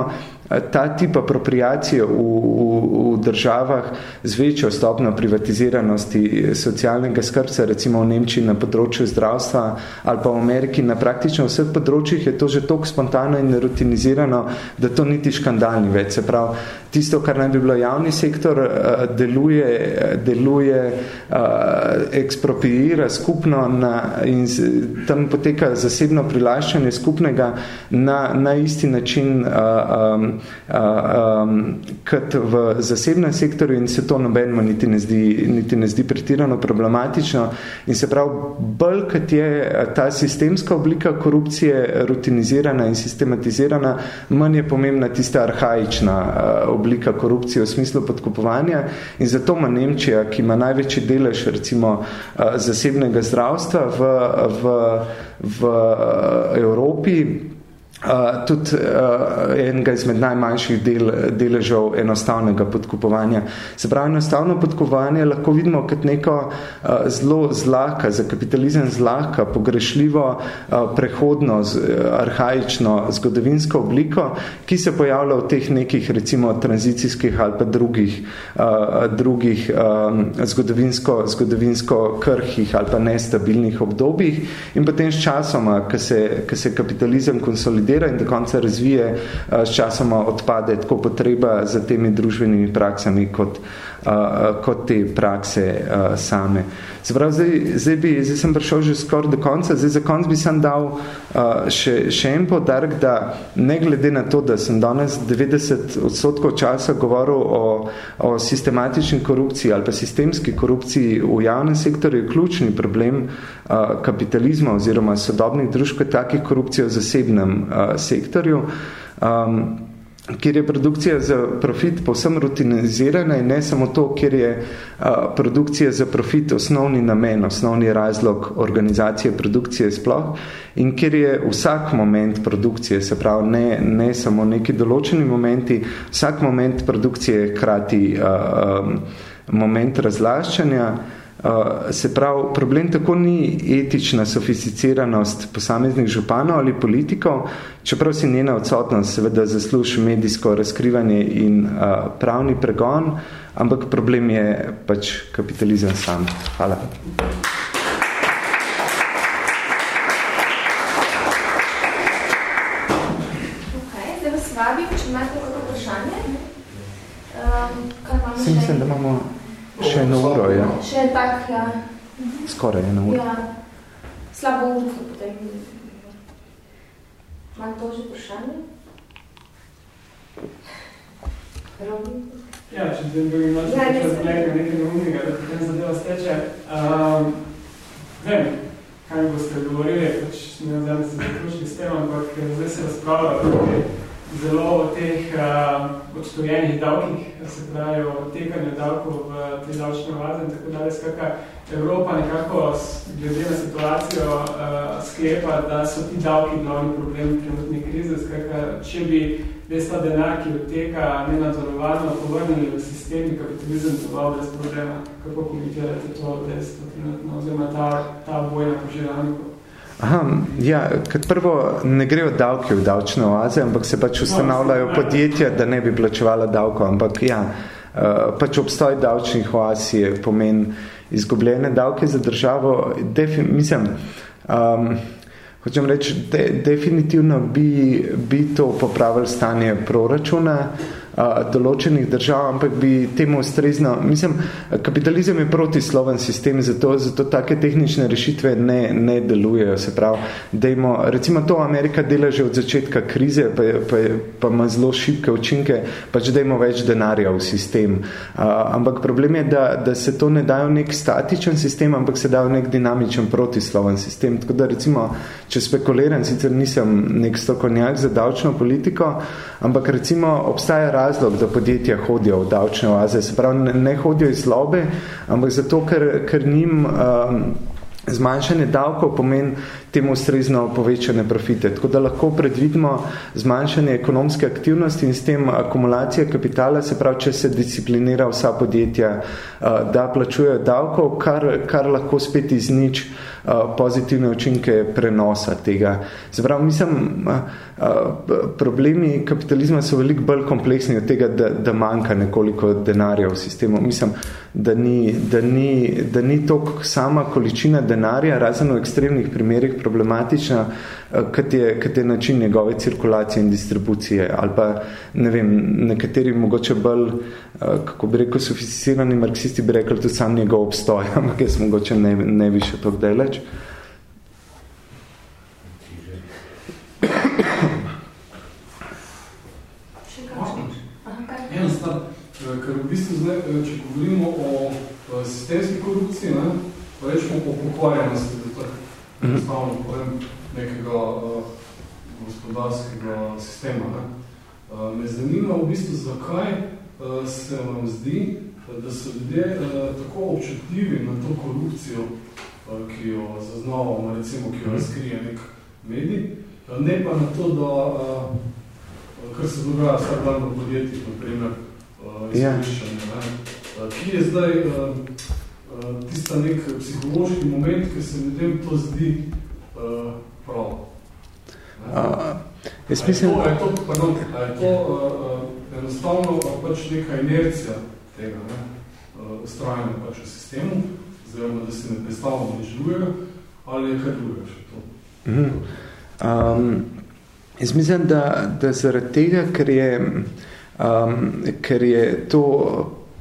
ta tip apropriacije v, v, v državah z večjo stopno privatiziranosti socialnega skrbca, recimo v Nemčiji na področju zdravstva ali pa v Ameriki na praktično vseh področjih je to že toliko spontano in rutinizirano, da to niti škandalni več. Se pravi, tisto, kar naj bi bilo javni sektor, uh, deluje, deluje uh, ekspropriira skupno na, in tam poteka zasebno prilaščanje skupnega na, na isti način um, um, kot v zasebnem sektorju in se to nobenmo niti ne zdi, niti ne zdi pretirano problematično. In se pravi, bolj kot je ta sistemska oblika korupcije rutinizirana in sistematizirana, manj je pomembna tista arhaična uh, oblika korupcije v smislu podkupovanja in zato ima Nemčija, ki ima največji delež recimo zasebnega zdravstva v, v, v Evropi, Uh, tudi uh, enega izmed najmanjših del, deležev enostavnega podkupovanja. Se pravi, enostavno podkupovanje lahko vidimo kot neko uh, zelo zlahka, za kapitalizem zlahka, pogrešljivo, uh, prehodno, z, uh, arhaično, zgodovinsko obliko, ki se pojavlja v teh nekih, recimo, tranzicijskih ali pa drugih, uh, drugih um, zgodovinsko, zgodovinsko krhih ali pa nestabilnih obdobjih in potem s časoma, ko se, ko se kapitalizem konsolidira, konsolidira in do konca razvije, eh, s časoma odpade tako potreba za temi družbenimi praksami kot, uh, kot te prakse same. Pravi, zdaj, zdaj, bi, zdaj sem prišel že skoraj do konca, zdaj za konc bi sem dal še, še en podarek, da ne glede na to, da sem danes 90 odstotkov časa govoril o, o sistematični korupciji ali pa sistemski korupciji v javnem sektorju, je ključni problem kapitalizma oziroma sodobnih družb, takih korupcij v zasebnem sektorju. Um, kjer je produkcija za profit povsem rutinizirana in ne samo to, kjer je a, produkcija za profit osnovni namen, osnovni razlog organizacije produkcije sploh in kjer je vsak moment produkcije, se pravi ne, ne samo neki določeni momenti, vsak moment produkcije je hkrati a, a, moment razlaščanja, se pravi, problem tako ni etična sofisticiranost posameznih županov ali politikov, čeprav si njena odsotnost seveda zasluži medijsko razkrivanje in uh, pravni pregon, ampak problem je pač kapitalizem sam. Hvala. Um, mislim, da imamo Še eno uro, ja. Še en tak, ja. Skoraj eno uro. Ja. Slabo uro so potem. Imam to že vprašanje? Ja, če bi imel ja, nekaj neumnega, da potem zadeva steče. Um, vem, kaj boste govorili, pač ne vem, da se zaključili s tem, ampak zdaj se razpravlja zelo o teh uh, odstorjenih davkih, se pravi o tekanju davkov v te davčne oaze in tako dalje. Skakaj, Evropa nekako glede na situacijo uh, sklepa, da so ti davki glavni problem trenutne krize. Skakaj, če bi res ta denar, ki odteka nenadzorovano, povrnili v sistemi kapitalizem, to brez problema. Kako komentirate to dejstvo trenutno, oziroma ta, ta boj na požiralniku? Aha, ja, kot prvo ne grejo davke v davčne oaze, ampak se pač ustanavljajo podjetja, da ne bi plačevala davko, ampak ja, eh, pač obstoj davčnih oaz je pomen izgubljene davke za državo. Defi, mislim, um, hočem reči, de, definitivno bi, bi to popravili stanje proračuna, uh, določenih držav, ampak bi temu ustrezno, mislim, kapitalizem je protisloven sistem, zato, zato take tehnične rešitve ne, ne delujejo, se pravi, dejmo, recimo to Amerika dela že od začetka krize, pa, pa, pa ima zelo šibke učinke, pač dejmo več denarja v sistem. Uh, ampak problem je, da, da se to ne dajo nek statičen sistem, ampak se dajo nek dinamičen protisloven sistem. Tako da recimo, če spekuliram, sicer nisem nek strokovnjak za davčno politiko, ampak recimo obstaja razlog, da podjetja hodijo v davčne oaze. Se pravi, ne, hodijo iz lobe, ampak zato, ker, ker njim um, zmanjšanje davkov pomeni temu ustrezno povečane profite. Tako da lahko predvidimo zmanjšanje ekonomske aktivnosti in s tem akumulacija kapitala, se pravi, če se disciplinira vsa podjetja, uh, da plačujejo davkov, kar, kar lahko spet iznič uh, pozitivne učinke prenosa tega. Pravi, mislim, uh, problemi kapitalizma so veliko bolj kompleksni od tega, da, da manjka nekoliko denarja v sistemu. Mislim, da ni, da ni, da ni toliko sama količina denarja, razen v ekstremnih primerih problematična, kot je, kot je način njegove cirkulacije in distribucije. Ali pa, ne vem, nekateri mogoče bolj, kako bi rekel, sofisticirani marksisti bi rekli tudi sam njegov obstoj, (laughs) ampak jaz mogoče ne, ne bi še to delač. ker v bistvu zdaj, eh, če govorimo o eh, sistemski korupciji, ne, rečemo o pokvarjenosti, da tako mhm. enostavno povem, nekega uh, gospodarskega sistema. Ne. Uh, me zanima v bistvu, zakaj uh, se vam zdi, da so ljudje uh, tako občutljivi na to korupcijo, uh, ki jo zaznavamo, recimo, ki jo mhm. razkrije nek medij, Ne pa na to, da, kar se dogaja vsak dan v podjetjih, naprimer, izkoriščanje. Ja. Ki je zdaj tista nek psihološki moment, ki se ljudem to zdi prav. A, jaz mislim... A je to, je to, pardon, a je to uh, enostavno pač neka inercija tega, ne? Uh, ustrajanja pač v sistemu, oziroma, da se ne predstavljamo nič drugega, ali je kaj drugega še to? Mm -hmm. um, jaz mislim, da, da zaradi tega, ker je, um, ker je to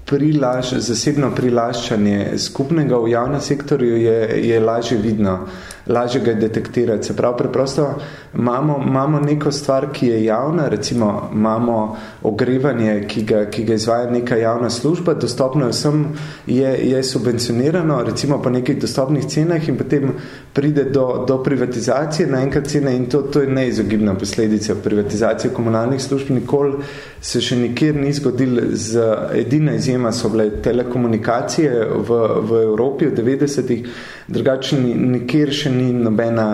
prilaž, zasebno prilaščanje skupnega v javnem sektorju je, je lažje vidno. Lažje ga detektirati. Se pravi, preprosto imamo, imamo neko stvar, ki je javna, recimo imamo ogrevanje, ki ga, ki ga izvaja neka javna služba, dostopno vsem je, je subvencionirano, recimo po nekih dostopnih cenah in potem pride do, do privatizacije na enkrat cene in to, to je neizogibna posledica privatizacije komunalnih služb. Nikoli se še nikjer ni zgodil z edina izjema so bile telekomunikacije v, v Evropi v 90-ih, drugače nikjer še ni nobena,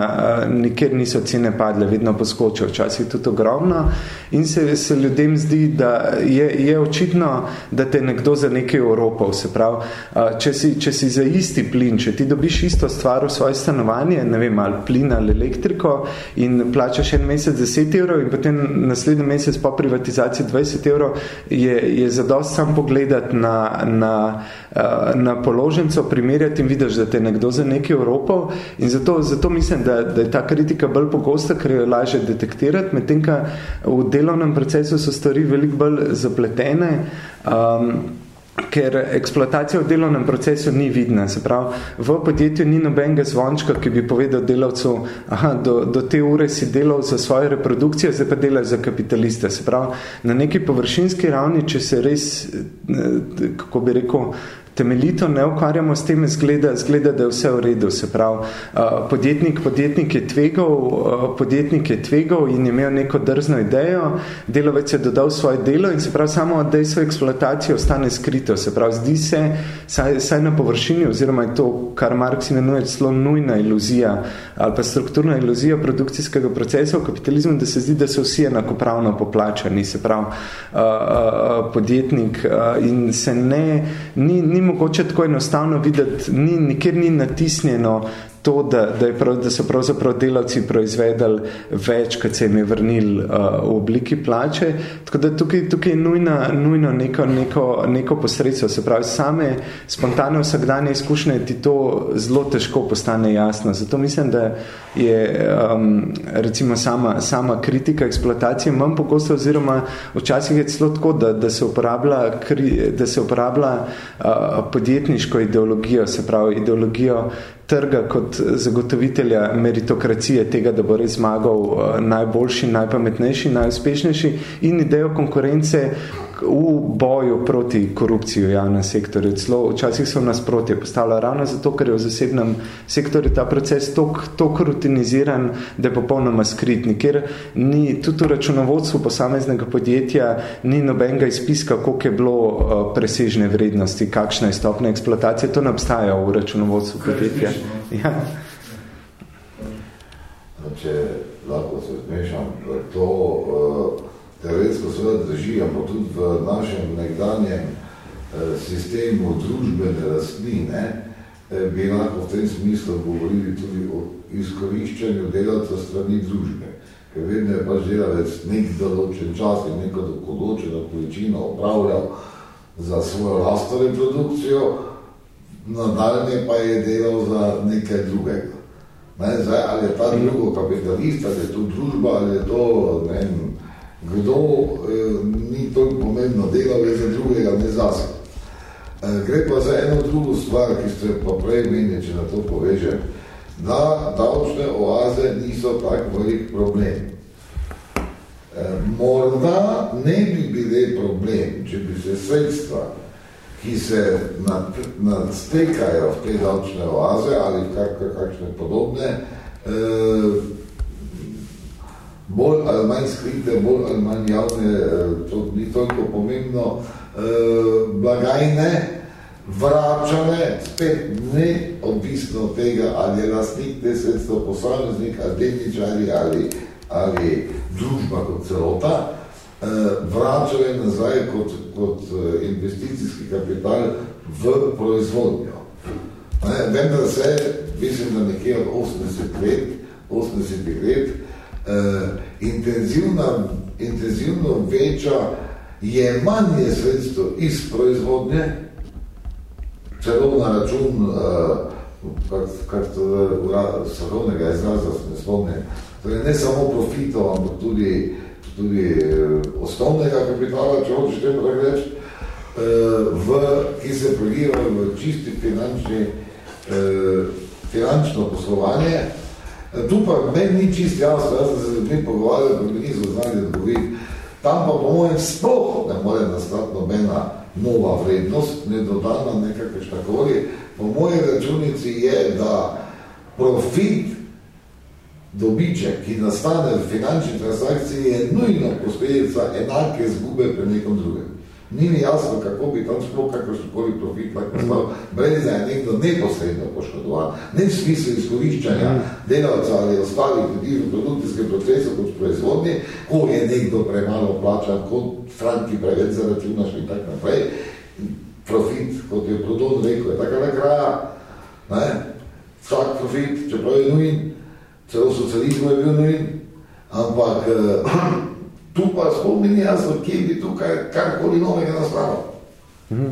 uh, nikjer niso cene padle, vedno poskočijo, včasih tudi ogromno. In se, se ljudem zdi, da je, je očitno, da te nekdo za nekaj Evropov, se pravi, uh, če, si, če si za isti plin, če ti dobiš isto stvar v svoje stanovanje, ne vem, ali plin ali elektriko in plačaš en mesec 10 evrov in potem naslednji mesec po privatizaciji 20 evrov, je, je zadost sam pogledati na, na, uh, na položenco, primerjati in vidiš, da te nekdo za nekaj Evropov in zato, zato mislim, da, da je ta kritika bolj pogosta, ker jo lažje detektirati, medtem ka v delovnem procesu so stvari veliko bolj zapletene, um, ker eksploatacija v delovnem procesu ni vidna. Se pravi, v podjetju ni nobenega zvončka, ki bi povedal delavcu, aha, do, do te ure si delal za svojo reprodukcijo, zdaj pa delaš za kapitaliste. Se pravi, na neki površinski ravni, če se res, eh, kako bi rekel, temeljito ne ukvarjamo s tem, zgleda, zgleda, da je vse v redu. Se pravi, podjetnik, podjetnik, je tvegal, podjetnik je tvegal in je imel neko drzno idejo, delovec je dodal svoje delo in se pravi, samo dejstvo eksploatacije ostane skrito. Se pravi, zdi se, saj, saj na površini, oziroma je to, kar Marx imenuje celo nujna iluzija ali pa strukturna iluzija produkcijskega procesa v kapitalizmu, da se zdi, da so vsi enakopravno poplačani, se pravi, podjetnik in se ne, ni, ni mogoče tako enostavno videti, ni, nikjer ni natisnjeno to, da, da, je prav, da so pravzaprav delavci proizvedali več, kot se jim je vrnil uh, v obliki plače. Tako da tukaj, tukaj je nujna, nujno neko, neko, neko posredstvo. Se pravi, same spontane vsakdanje izkušnje ti to zelo težko postane jasno. Zato mislim, da je um, recimo sama, sama kritika eksploatacije manj pogosta oziroma včasih je celo tako, da, da se uporablja, kri, da se uporablja uh, podjetniško ideologijo, se pravi ideologijo trga kot zagotovitelja meritokracije tega, da bo res zmagal uh, najboljši, najpametnejši, najuspešnejši in idejo konkurence v boju proti korupciji v javnem sektorju. Celo včasih v nasprotje postavlja ravno zato, ker je v zasebnem sektorju ta proces tok, tok rutiniziran, da je popolnoma skrit. Nikjer ni, tudi v računovodstvu posameznega podjetja ni nobenega izpiska, koliko je bilo uh, presežne vrednosti, kakšna je stopna eksploatacije. To ne obstaja v računovodstvu podjetja. Ja. Če lahko se zmešam, to uh, teoretsko seveda drži, ampak tudi v našem nekdanjem uh, sistemu družbene rastline uh, bi lahko v tem smislu govorili tudi o izkoriščanju delavca strani družbe. Ker vedno je pač delavec nek določen čas in neko določeno količino opravljal za svojo lastno reprodukcijo, nadaljne pa je delal za nekaj drugega. Ne, zdaj, ali je ta drugo kapitalist, ali je to družba, ali je to, ne vem, kdo, eh, ni to pomembno, delal je za drugega, ne zase. Eh, gre pa za eno drugo stvar, ki ste pa prej meni, če na to povežem, da davčne oaze niso tak velik problem. Eh, morda ne bi bile problem, če bi se sredstva ki se nadstekajo v te davčne oaze ali kak, kakšne podobne, eh, bolj ali manj skrite, bolj ali manj javne, eh, to ni toliko pomembno, eh, blagajne, vračane, spet ne odvisno tega, ali je lastnik te sredstvo posameznik, ali delničari, ali ali družba kot celota, eh, vračale nazaj kot, kot investicijski kapital v proizvodnjo. Ne, vendar se, mislim, da nekje od 80 let, 80 let, intenzivna, intenzivno veča je manje sredstvo iz proizvodnje, celo na račun uh, kar to svakovnega izraza se ne spomnim. Torej ne samo profitov, ampak tudi, tudi eh, osnovnega kapitala, če hočeš temu tako reči, eh, v, ki se prelivajo v čisti finančni, eh, finančno poslovanje. Tu pa meni ni čist jasno, jaz sem se z ljudmi pogovarjal, pa mi niso znali odgovoriti. Tam pa po mojem sploh ne more nastati nobena nova vrednost, ne dodana nekakve štakoli, po moje računici je, da profit dobiček, ki nastane v finančni transakciji, je nujno posledica enake zgube pri nekom drugem. Ni mi jasno, kako bi tam sploh kakršnokoli profit lahko nastal, brez da je nekdo neposredno poškodovan, ne v smislu izkoriščanja delavca ali ostalih ljudi v produkcijskem procesu kot proizvodnji, ko je nekdo premalo plačan, kot stranki preveč zaračunaš in tak naprej, profit, kot je Proton rekel, je takega kraja, ne? vsak profit, čeprav je nujen, celo socializmu je bil nujen, ampak eh, tu pa spomeni jasno, kje bi tukaj karkoli novega nastalo. Mhm.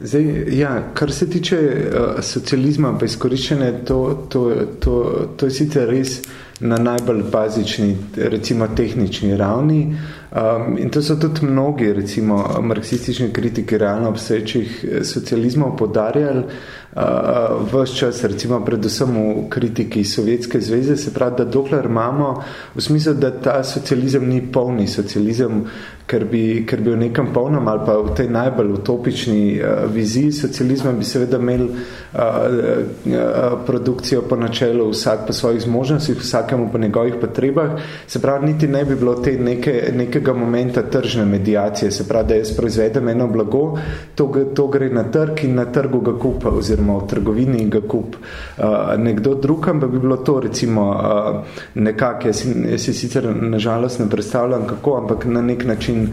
Zdaj, ja, kar se tiče uh, socializma pa izkoriščene, to, to, to, to je sicer res na najbolj bazični, recimo tehnični ravni, uh, Um, in to so tudi mnogi, recimo, marksistični kritiki realno obsečih eh, socializmov podarjali uh, vse čas, recimo, predvsem v kritiki Sovjetske zveze, se pravi, da dokler imamo v smislu, da ta socializem ni polni socializem, ker bi, ker bi v nekem polnem ali pa v tej najbolj utopični uh, viziji socializma bi seveda imeli uh, uh, produkcijo po načelu vsak po svojih zmožnostih, vsakemu po njegovih potrebah, se pravi, niti ne bi bilo te neke, nekega momenta tržne medijacije, se pravi, da jaz proizvedem eno blago, to, to gre na trg in na trgu ga kupa oziroma v trgovini ga kup uh, nekdo drug, ampak bi bilo to recimo uh, nekak, jaz, jaz si sicer nažalost ne predstavljam kako, ampak na nek način način,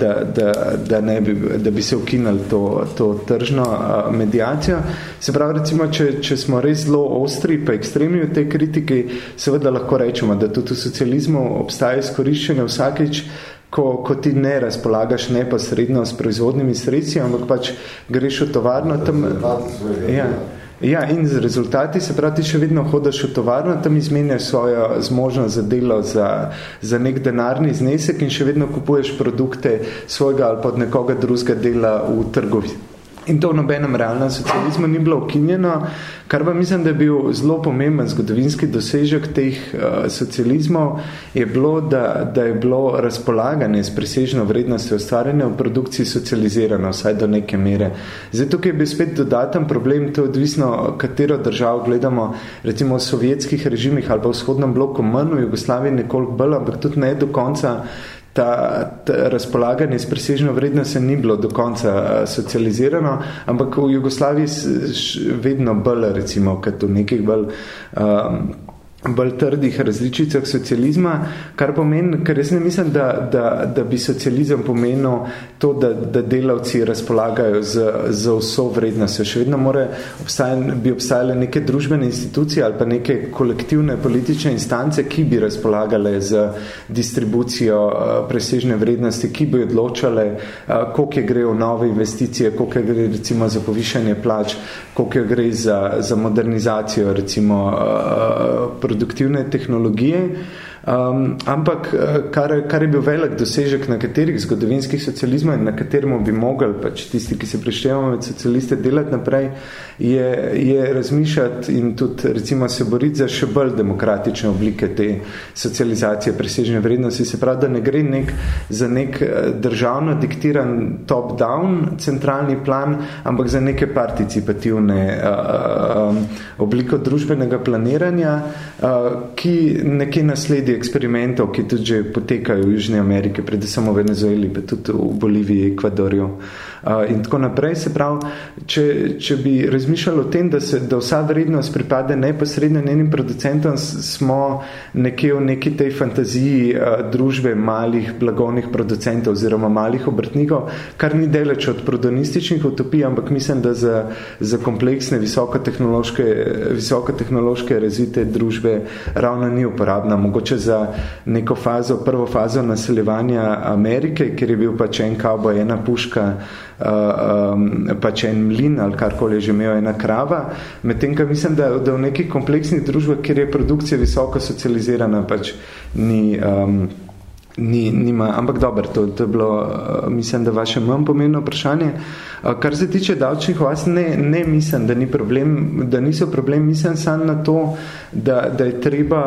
da, da, da, ne bi, da bi se ukinali to, to tržno medijacijo. Se pravi, recimo, če, če smo res zelo ostri pa ekstremni v tej kritiki, seveda lahko rečemo, da tudi v socializmu obstaja izkoriščenje vsakeč, ko, ko ti ne razpolagaš neposredno s proizvodnimi sredstvi, ampak pač greš v tovarno tam... Ja, Ja, in z rezultati se pravi, ti še vedno hodaš v tovarno, tam izmenjaš svojo zmožnost za delo za, za nek denarni znesek in še vedno kupuješ produkte svojega ali pod nekoga drugega dela v trgovini. In to v nobenem realnem socializmu ni bilo ukinjeno, kar pa mislim, da je bil zelo pomemben zgodovinski dosežek teh uh, socializmov, je bilo, da, da je bilo razpolaganje s presežno vrednostjo ustvarjanja v produkciji socializirano, vsaj do neke mere. Zdaj tukaj bi spet dodaten problem, to je odvisno, katero državo gledamo, recimo v sovjetskih režimih ali pa v vzhodnem bloku manj, v Jugoslaviji nekoliko bolj, ampak tudi ne do konca ta, ta razpolaganje s presežno vrednostjo ni bilo do konca eh, socializirano, ampak v Jugoslaviji vedno bolj, recimo, kot v nekih bolj um, bolj trdih različicah socializma, kar pomeni, ker jaz ne mislim, da, da, da bi socializem pomenil to, da, da delavci razpolagajo z, z vso vrednostjo. Še vedno more obstajali, bi obstajale neke družbene institucije ali pa neke kolektivne politične instance, ki bi razpolagale z distribucijo uh, presežne vrednosti, ki bi odločale, uh, koliko je gre v nove investicije, koliko je gre recimo za povišanje plač, koliko je gre za, za modernizacijo recimo produktivne tehnologije, Um, ampak eh, kar, kar je bil velik dosežek na katerih zgodovinskih socializmov in na kateremu bi mogli pač tisti, ki se prištevamo med socialiste, delati naprej, je, je razmišljati in tudi recimo se boriti za še bolj demokratične oblike te socializacije presežne vrednosti. Se pravi, da ne gre nek, za nek eh, državno diktiran top-down centralni plan, ampak za neke participativne uh, um, obliko družbenega planiranja, uh, ki nekje nasledi eksperimentov, ki tudi že potekajo v Južni Ameriki, predvsem v Venezueli, pa tudi v Boliviji, Ekvadorju. In tako naprej. Se pravi, če, če bi razmišljali o tem, da, se, da vsa vrednost pripade neposredno njenim producentom, smo nekje v neki tej fantaziji družbe malih blagovnih producentov oziroma malih obrtnikov, kar ni deleč od prodonističnih utopij, ampak mislim, da za, za kompleksne visokotehnološke, visokotehnološke razvite družbe ravno ni uporabna. Mogoče za neko fazo, prvo fazo naseljevanja Amerike, kjer je bil pač en kavboj, ena puška, um, pač en mlin ali karkoli že imel ena krava. Medtem, kar mislim, da, da v nekih kompleksnih družbah, kjer je produkcija visoko socializirana, pač ni... Um, ni, nima, ampak dobro, to, to je bilo, uh, mislim, da vaše manj pomembno vprašanje. Uh, kar se tiče davčnih vas, ne, ne mislim, da, ni problem, da niso problem, mislim samo na to, da, da je treba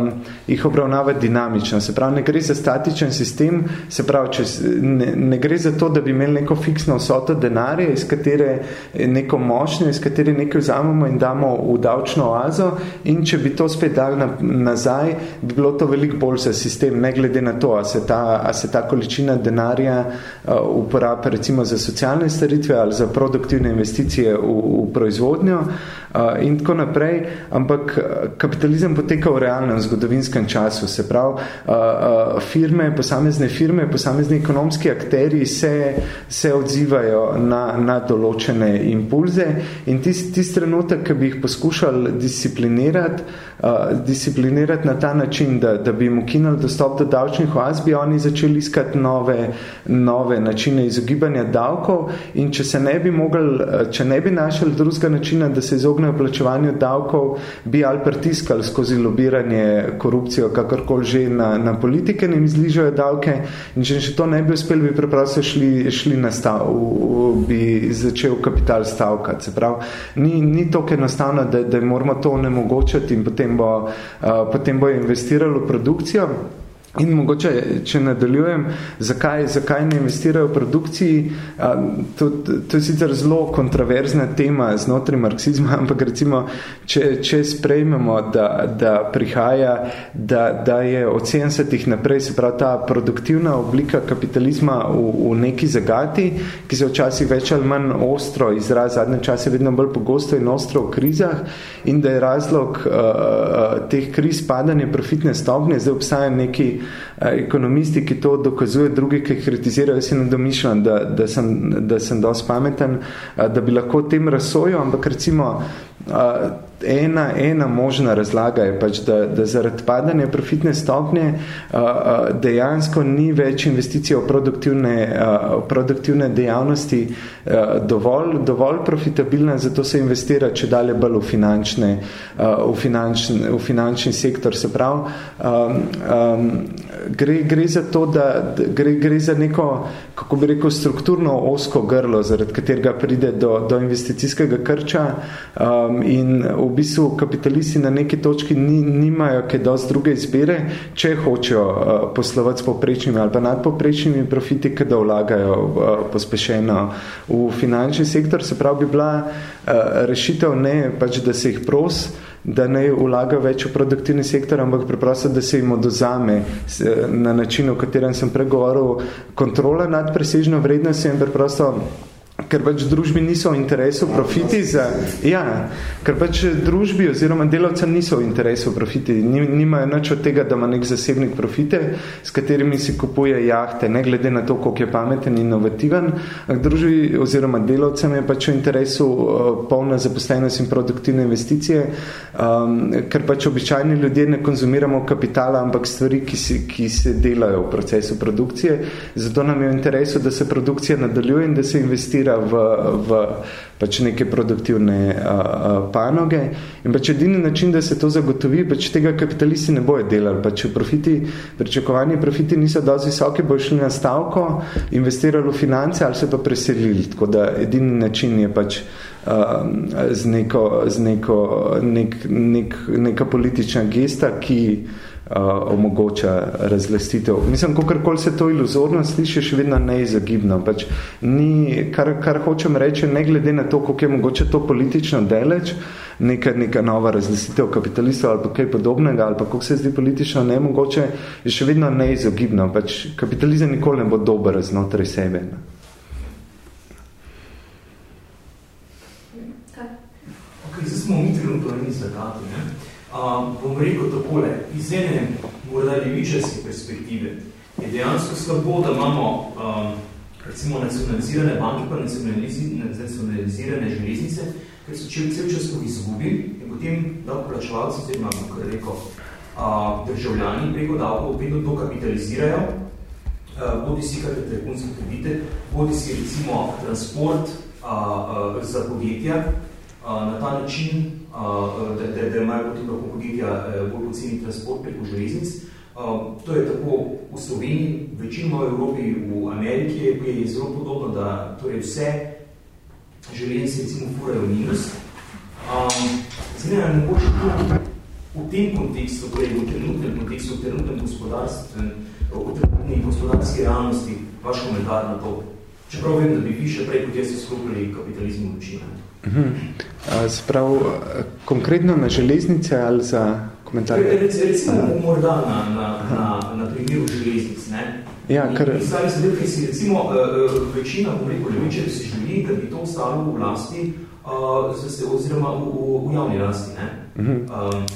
um, jih obravnavati dinamično. Se pravi, ne gre za statičen sistem, se pravi, če, ne, ne gre za to, da bi imeli neko fiksno vsoto denarja, iz katere neko mošnjo, iz katere nekaj vzamemo in damo v davčno oazo in če bi to spet dali na, nazaj, bi bilo to veliko bolj za sistem, ne glede na to, a se ta, a se ta količina denarja uh, uporablja recimo za socialne staritve ali za produktivne investicije v, v proizvodnjo uh, in tako naprej, ampak kapitalizem poteka v realnem zgodovinskem času, se pravi, uh, firme, posamezne firme, posamezni ekonomski akteri se, se odzivajo na, na določene impulze in tisti tis trenutek, ki bi jih poskušali disciplinirati, uh, disciplinirati na ta način, da, da bi jim ukinali dostop do davčnih oaz, bi oni začeli iskati nove, nove načine izogibanja davkov in če se ne bi mogli, če ne bi našli drugega načina, da se izognejo plačevanju davkov, bi ali pritiskali skozi lobiranje, korupcijo, kakorkoli že na, na politike, ne mi zližajo davke in če še to ne bi uspeli, bi preprosto šli, šli na stav, bi začel kapital stavkati. Se pravi, ni, ni toliko enostavno, da, da moramo to onemogočati in potem bo, uh, potem bo investiralo v produkcijo. In mogoče, če nadaljujem, zakaj, zakaj ne investirajo v produkciji, to, to je sicer zelo kontroverzna tema znotraj marksizma, (laughs) ampak recimo, če, če sprejmemo, da, da prihaja, da, da je od 70-ih naprej, se pravi ta produktivna oblika kapitalizma v, v neki zagati, ki se včasih več ali manj ostro izraz, zadnje čase vedno bolj pogosto in ostro v krizah in da je razlog uh, teh kriz padanje profitne stopnje, zdaj obstaja neki ekonomisti, ki to dokazuje, drugi, ki kritizirajo, si ne domišljam, da, da, sem, da sem dosti pameten, da bi lahko tem razsojil, ampak recimo ena, ena možna razlaga je pač, da, da zaradi padanja profitne stopnje dejansko ni več investicije v produktivne, v produktivne dejavnosti dovolj, dovolj profitabilna, zato se investira če dalje bolj v, finančne, v, finančni, v finančni sektor. Se pravi, um, um, gre, gre za to, da gre, gre za neko, kako bi rekel, strukturno osko grlo, zaradi katerega pride do, do investicijskega krča um, in v v bistvu kapitalisti na neki točki ni, nimajo kaj dosti druge izbire, če hočejo uh, poslovati s poprečnimi ali pa nadpoprečnimi profiti, kada vlagajo uh, pospešeno v finančni sektor, se pravi bi bila uh, rešitev ne pač, da se jih pros, da ne vlaga več v produktivni sektor, ampak preprosto, da se jim odozame na način, o katerem sem pregovoril, kontrola nad presežno vrednostjo in preprosto ker pač družbi niso v interesu profiti za, ja, ker pač družbi oziroma delavcem niso v interesu profiti, nimajo nič od tega, da ima nek zasebnik profite, s katerimi si kupuje jahte, ne glede na to, koliko je pameten in inovativen, družbi oziroma delavcem je pač v interesu uh, polna zaposlenost in produktivne investicije, um, ker pač običajni ljudje ne konzumiramo kapitala, ampak stvari, ki, si, ki se delajo v procesu produkcije, zato nam je v interesu, da se produkcija nadaljuje in da se investira v, v pač neke produktivne a, a, panoge. In pač edini način, da se to zagotovi, pač tega kapitalisti ne bojo delali. Pač profiti, pričakovani profiti niso dosti visoki, bojo šli na stavko, investirali v finance ali se pa preselili. Tako da edini način je pač a, z, neko, z neko, nek, nek, neka politična gesta, ki Eh, omogoča razlastitev. Mislim, kakorkoli se to iluzorno sliši, še vedno neizogibno. Pač ni, kar, kar hočem reči, ne glede na to, koliko je mogoče to politično deleč, neka, neka nova razlastitev kapitalistov ali pa kaj podobnega, ali pa kako se zdi politično nemogoče, je še vedno neizogibno. Pač kapitalizem nikoli ne bo dober znotraj sebe. Ne? Okay, zdaj smo mi trenutno eni zagati, ne? Um, bom rekel takole, iz ene morda levičarske perspektive. Je dejansko slabo, da imamo um, recimo nacionalizirane banke pa nacionalizirane železnice, ker so če cel čas to izgubi in potem davkoplačevalci, zdaj imamo, kar rekel, uh, državljani preko davkov vedno to kapitalizirajo, uh, bodi si kar telefonske kredite, bodi si recimo transport uh, uh, za podjetja, na ta način, da, da, da imajo potem lahko podjetja bolj poceni transport preko železnic. To je tako v Sloveniji, večino v Evropi, v Ameriki je zelo podobno, da torej vse železnice recimo furajo minus. Zdaj ne mogoče v tem kontekstu, torej v trenutnem kontekstu, v trenutnem gospodarstvu, v trenutni gospodarski realnosti, vaš komentar na to. Čeprav vem, da bi vi še prej kot jaz sklopili kapitalizmu Sprav, mhm. konkretno na železnice ali za komentar? Recimo morda na, na, na, na primeru železnic. Ne? Ja, kar... Stari se delke si recimo uh, večina, bom rekel, leviče, si želi, da bi to ostalo v vlasti uh, oziroma v, v, v javni lasti. Ne? Uh -huh. um,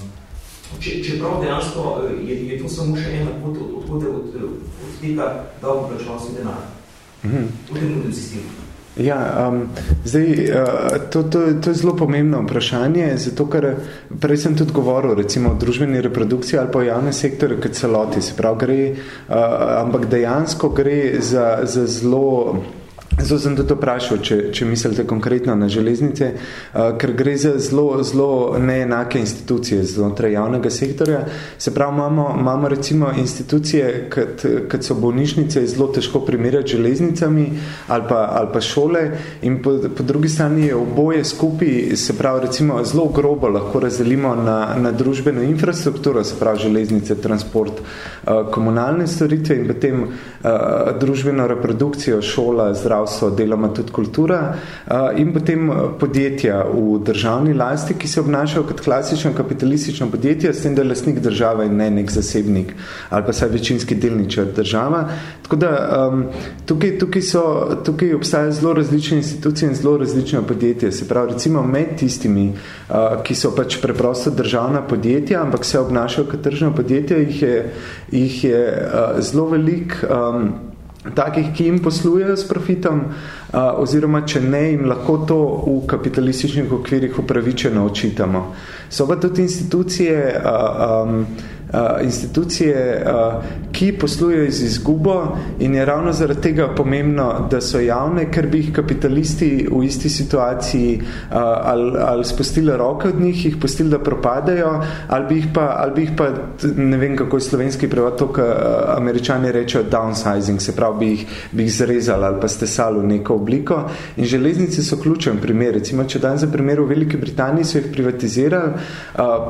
če, čeprav dejansko je, je to samo še ena pot od, od, od, od, od tega, da bo plačeval svoj denar. Uh -huh. V tem sistemu. Ja, um, zdaj, uh, to, to, to je zelo pomembno vprašanje, zato ker prej sem tudi govoril recimo o družbeni reprodukciji ali pa o javne sektore kot celoti, se pravi gre, uh, ampak dejansko gre za, za zelo Zato sem tudi vprašal, če, če mislite konkretno na železnice, uh, ker gre za zelo, zelo neenake institucije znotraj javnega sektorja. Se pravi, imamo, imamo recimo institucije, kot so bolnišnice, zelo težko primerjati železnicami ali pa, ali pa šole in po, po drugi strani je oboje skupaj, se pravi, recimo zelo grobo lahko razdelimo na, na družbeno infrastrukturo, se pravi železnice, transport, uh, komunalne storitve in potem uh, družbeno reprodukcijo, šola, zdrav zdravstvo, deloma tudi kultura in potem podjetja v državni lasti, ki se obnašajo kot klasično kapitalistično podjetje, s tem, da je lastnik država in ne nek zasebnik ali pa saj večinski delničar država. Tako da um, tukaj, tukaj, so, tukaj obstajajo zelo različne institucije in zelo različne podjetja. Se pravi, recimo med tistimi, uh, ki so pač preprosto državna podjetja, ampak se obnašajo kot tržno podjetje, jih je, jih je uh, zelo velik um, takih, ki jim poslujejo s profitom, oziroma če ne, jim lahko to v kapitalističnih okvirih upravičeno očitamo. So pa tudi institucije, um, uh, institucije, uh, ki poslujejo z izgubo in je ravno zaradi tega pomembno, da so javne, ker bi jih kapitalisti v isti situaciji uh, ali, ali spustili roke od njih, jih pustili, da propadajo, ali bi jih pa, ali bi jih pa ne vem, kako je slovenski prevad, to, kar američani rečejo downsizing, se pravi, bi jih, bi jih zrezali ali pa stesali v neko obliko. In železnice so ključen primer. Recimo, če dan za primer v Veliki Britaniji so jih privatizirali,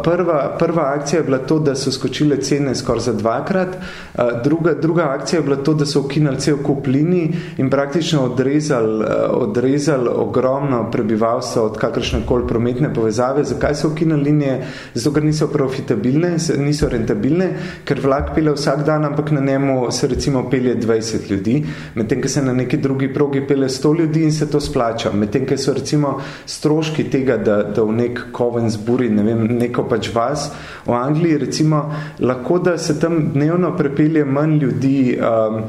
prva, prva akcija je bila to, da so skočili skočile cene skoraj za dvakrat. Eh, druga, druga akcija je bila to, da so ukinali cel kup linij in praktično odrezali, eh, odrezali ogromno prebivalstva od kakršnekoli prometne povezave. Zakaj so ukinali linije? Zato, ker niso profitabilne, niso rentabilne, ker vlak pele vsak dan, ampak na njemu se recimo pelje 20 ljudi, medtem, ker se na neki drugi progi pele 100 ljudi in se to splača. Medtem, ker so recimo stroški tega, da, da v nek Covensbury, ne vem, neko pač vas, v Angliji recimo lahko da se tam dnevno prepelje manj ljudi, um,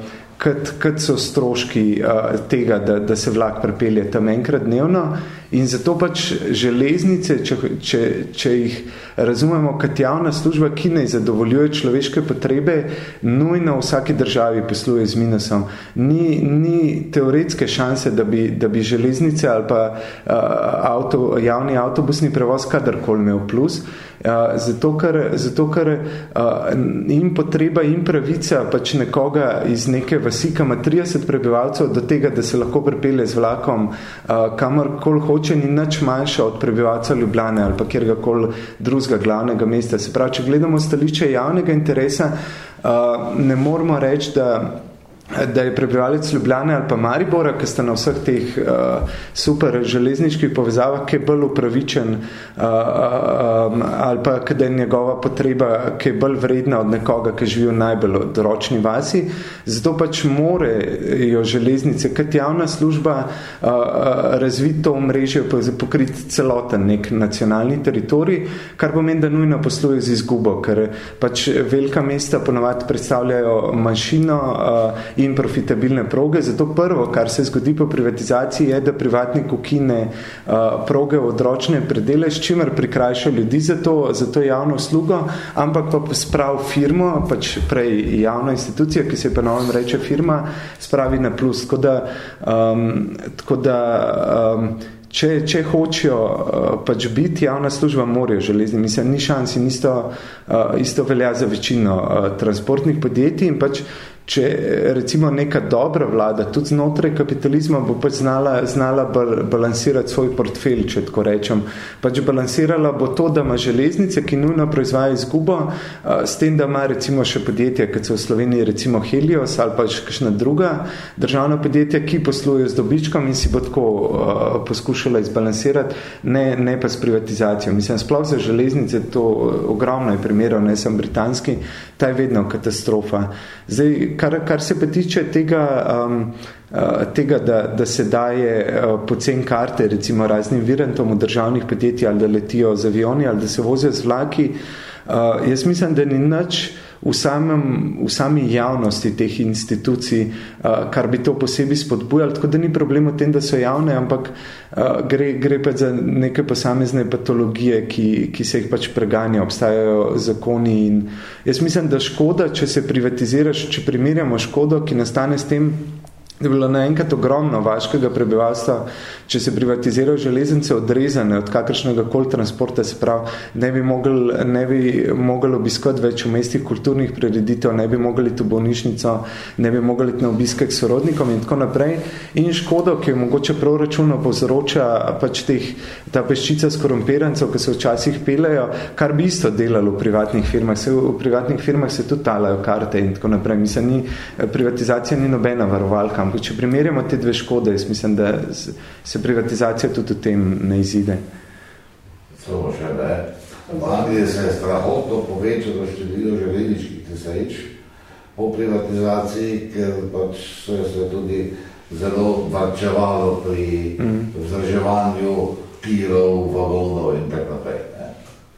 kot, kot so stroški uh, tega, da, da se vlak prepelje tam enkrat dnevno. In zato pač železnice, če, če, če jih razumemo kot javna služba, ki ne zadovoljuje človeške potrebe, nujno v vsaki državi posluje z minusom. Ni, ni teoretske šanse, da bi, da bi železnice ali pa uh, avto, javni avtobusni prevoz kadarkoli imel plus. Zato, ker, zato, ker uh, in potreba in pravica pač nekoga iz neke vasi, kam 30 prebivalcev, do tega, da se lahko prepelje z vlakom uh, kamorkoli hoče, mogoče ni nič manjša od prebivalca Ljubljane ali pa kjerga koli drugega glavnega mesta. Se pravi, če gledamo stališče javnega interesa, uh, ne moramo reči, da da je prebivalec Ljubljane ali pa Maribora, ki sta na vseh teh uh, super železniških povezavah, ki je bolj upravičen uh, um, ali pa da je njegova potreba, ki je bolj vredna od nekoga, ki živi v najbolj odročni vasi. Zato pač morejo železnice, kot javna služba, uh, uh, razviti to omrežje, pokriti celoten nek nacionalni teritorij, kar pomeni, da nujno posluje z izgubo, ker pač velika mesta ponovadi predstavljajo manjšino uh, in profitabilne proge. Zato prvo, kar se zgodi po privatizaciji, je, da privatnik ukine uh, proge v odročne predele, s čimer prikrajša ljudi za to, za to javno uslugo, ampak pa sprav firmo, pač prej javna institucija, ki se pa novem reče firma, spravi na plus. Tako da, um, tako da um, če, če hočejo uh, pač biti javna služba, morajo železni. Mislim, ni šansi, isto, uh, isto velja za večino transportnih podjetij in pač če recimo neka dobra vlada tudi znotraj kapitalizma bo pač znala, znala balansirati svoj portfelj, če tako rečem. Pač balansirala bo to, da ima železnice, ki nujno proizvaja izgubo, s tem, da ima recimo še podjetja, kot so v Sloveniji recimo Helios ali pa še kakšna druga državna podjetja, ki poslujejo z dobičkom in si bo tako uh, poskušala izbalansirati, ne, ne pa s privatizacijo. Mislim, sploh za železnice to ogromno je primerov, ne sem britanski, ta je vedno katastrofa. Zdaj, kar, kar se pa tiče tega, um, uh, tega da, da se daje uh, pocen karte, recimo raznim virentom v državnih podjetij, ali da letijo z avioni, ali da se vozijo z vlaki, uh, jaz mislim, da ni nič v, samem, v sami javnosti teh institucij, uh, kar bi to posebej spodbujali, tako da ni problem v tem, da so javne, ampak uh, gre, gre pa za neke posamezne patologije, ki, ki se jih pač preganja, obstajajo zakoni in jaz mislim, da škoda, če se privatiziraš, če primerjamo škodo, ki nastane s tem, da je bilo naenkrat ogromno vaškega prebivalstva, če se privatizirajo železnice odrezane od kakršnega kol transporta, se pravi, ne bi mogli, ne bi mogli obiskati več v mestih kulturnih prireditev, ne bi mogli tu bolnišnico, ne bi mogli na obiske k sorodnikom in tako naprej. In škodo, ki je mogoče proračuno povzroča pač teh, ta peščica skorumpirancov, ki se včasih pelejo, kar bi isto delalo v privatnih firmah. Se, v privatnih firmah se tudi talajo karte in tako naprej. Mislim, ni, privatizacija ni nobena varovalka, ampak če primerjamo te dve škode, jaz mislim, da se privatizacija tudi v tem ne izide. Samo še ne. Vani se je strahotno povečalo število železniških tesreč po privatizaciji, ker pač se je tudi zelo varčevalo pri mm. vzdrževanju tirov, vagonov in tako naprej.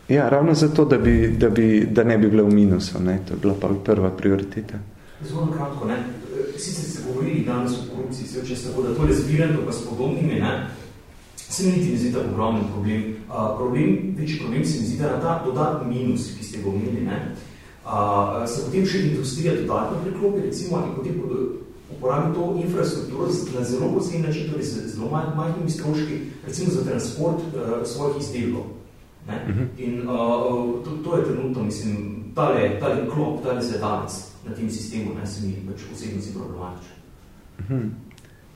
Ja, ravno zato, da, bi, da, bi, da ne bi bile v minusu. Ne? To je bila pa prva prioriteta. Zelo kratko, ne? Sicer ste govorili danes o korupciji, se oče tako, da to je zbiran, to pa s podobnimi, ne? Se mi niti ne zdi ta ogromen problem. Uh, problem. Večji problem se mi zdi, da na ta dodatni minus, ki ste ga omenili, ne? Uh, se potem še industrija dodatno priklopi, recimo, in potem uporabi to infrastrukturo na zelo posebni način, torej z zelo majhnimi stroški, recimo za transport uh, svojih izdelkov. Ne? Uh -huh. In uh, to, to je trenutno, mislim, tale, tale klop, tale zvedavec na tem sistemu, ne, se mi pač osebno si problematičen. Uh -huh.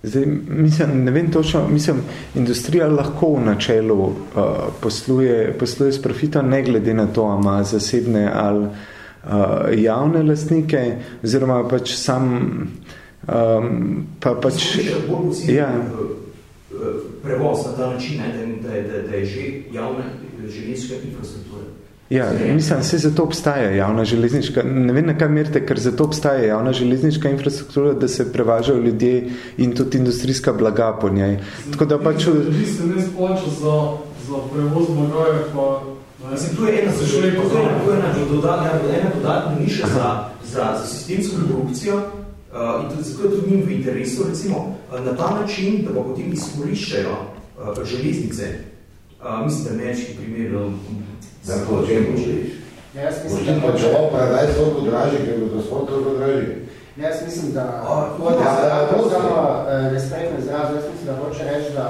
Zdaj, mislim, ne vem točno, mislim, industrija lahko v načelu uh, posluje, posluje s profitom, ne glede na to, ima zasebne ali uh, javne lastnike, oziroma pač sam, um, pa pač... Ja. Prevoz na ta način, ne, da, da, da je že javna železniška infrastruktura. Ja, mislim, vse zato obstaja javna železniška, ne vem na kaj merite, ker zato obstaja javna železniška infrastruktura, da se prevažajo ljudje in tudi industrijska blaga po njej. Tako da pač... Ljudi se ne splača za, za prevoz blagaje, pa... Mislim, tu je ena, to je ena, to je ena, dodatna, ena dodatna niša za, za, za sistemsko korupcijo uh, in tudi zato je tudi njim v interesu, recimo, uh, na ta način, da pa potem izkoriščajo uh, železnice, uh, mislim, da ameriški primer, Da, po čem počeš? Ja, jaz mislim, Potem pa če bo predaj toliko draži, ker bo transport toliko draži. Ja, jaz mislim, da ja, ja, to samo ne sprejme zraz, jaz mislim, da hoče reči, da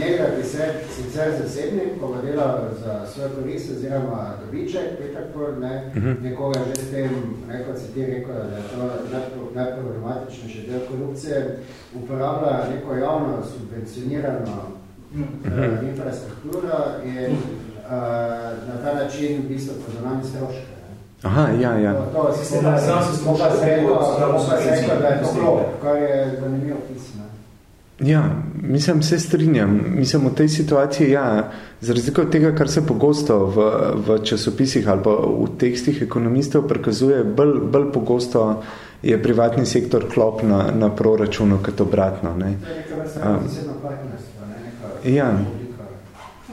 nekaj bi se sicer zasebnik, ko ga dela za svoje korist oziroma dobiček, petakor, ne, uh -huh. nekoga že s tem, neko si ti rekel, da je to najproblematično še del korupcije, uporablja neko javno subvencionirano uh -huh. infrastrukturo in uh, na ta način v bistvu pozornami stroške. Aha, ja, ja. To, to, to, to, to, to, da je to klop, kar je zanimivo pismo. Ja, mislim, se strinjam. Mislim, v tej situaciji, ja, z razliko od tega, kar se pogosto v, v časopisih ali pa v tekstih ekonomistov prikazuje, bolj, bolj pogosto je privatni sektor klop na, na proračunu kot obratno. Ne. Um, ja.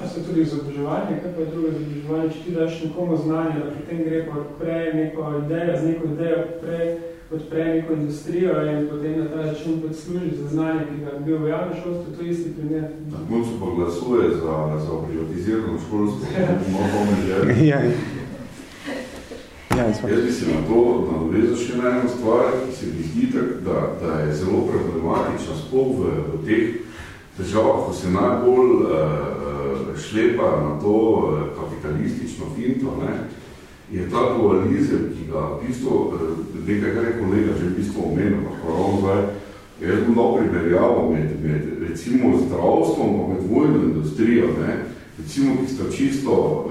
A se tudi izobraževanje, kaj pa je drugo izobraževanje, če ti daš nekomu znanje, da pri tem gre pa prej neko idejo, z neko idejo prej odpre neko industrijo in potem na ta račun služi za znanje, ki ga bil v javnem šolstvu, to je isti primer. Na koncu pa glasuje za, za privatizirano školstvo, (laughs) bomo bomo želi. Ja. Ja, Jaz bi se na to nadovezal še na eno stvar, ki se mi zdi tak, da, da je zelo problematična sploh v, v teh državah, ko se najbolj uh, šlepa na to eh, kapitalistično finto, ne, je ta dualizem, ki ga v bistvu, nekaj, kar je kolega že v bistvu omenil, pa jaz bom dal primerjavo med, med recimo zdravstvom pa med vojno industrijo, ne, recimo, ki sta čisto uh,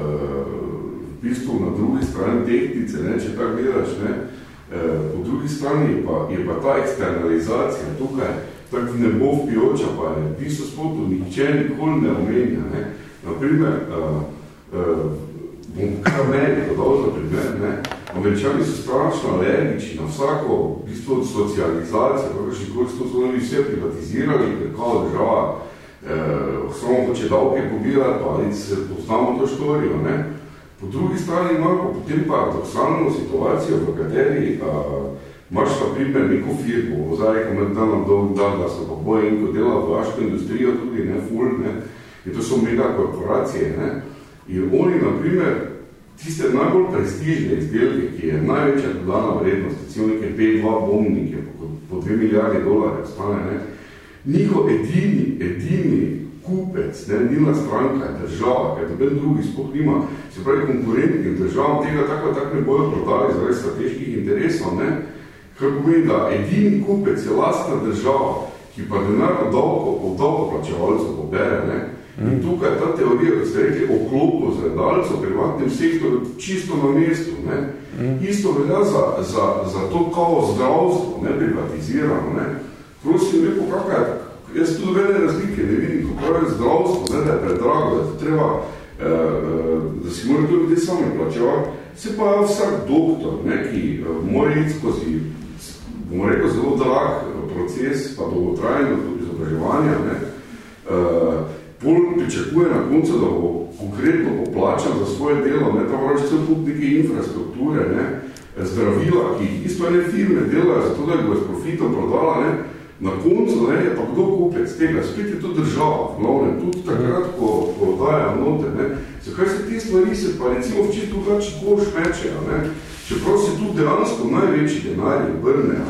v bistvu na drugi strani tehnice, ne, če tako gledaš, ne, uh, po drugi strani je pa, je pa ta eksternalizacija tukaj, tako ne bo vpijoča, pa je bistvu spotu nihče nikoli ne omenja, ne, Naprimer, uh, uh, bom kar meni podal za primer, ne? Američani so strašno alergični na vsako v bistvu socializacijo, kako še koliko so so oni vse privatizirali, ker kao država eh, samo hoče davke pobirati, pa ali se poznamo to štorijo, ne? Po drugi strani imamo potem paradoksalno situacijo, v kateri uh, imaš na primer neko firmo, ozaj, ko med dan, da so pa boje in ko dela v vaško industrijo tudi, ne, full, ne, in to so mega korporacije. Ne? In oni, na primer, tiste najbolj prestižne izdelke, ki je največja dodana vrednost, recimo neke P2 bombnike, po, po 2 milijarde dolarjev stane, ne? njihov edini, edini kupec, ne, njena stranka je država, ker doben drugi sploh nima, se pravi konkurentnim državam tega tako tako ne bojo prodali zaradi strateških interesov, ne, kar pomeni, da edini kupec je lastna država, ki pa denar od davkoplačevalcev pobere, ne, In tukaj ta teorija, da ste rekli, oklopu zredalcev, privatnem sektorju, čisto na mestu. Ne? Isto velja za, za, za to kao zdravstvo, ne privatizirano. Ne? Prosim, lepo, kakaj je, jaz tudi vene razlike ne vidim, kako je zdravstvo, ne, da je predrago, da treba, eh, eh, da si mora to ljudi sami plačevati. Se pa vsak doktor, ne, ki eh, mora iti skozi, bomo rekel, zelo drag proces, pa dolgotrajno izobraževanja, ne, eh, pol pričakuje na koncu, da bo konkretno poplačan za svoje delo, ne, tam moraš cel kup neke infrastrukture, ne, zdravila, ki jih isto ne firme delajo, zato da bo s profitom prodala, ne, na koncu ne, je pa kdo kupec tega, spet je to država, glavne, tudi takrat, ko, ko daja note, ne, zakaj se te stvari se pa recimo v čisto drugači koš mečejo, ne, čeprav se tu dejansko največji denarji brne,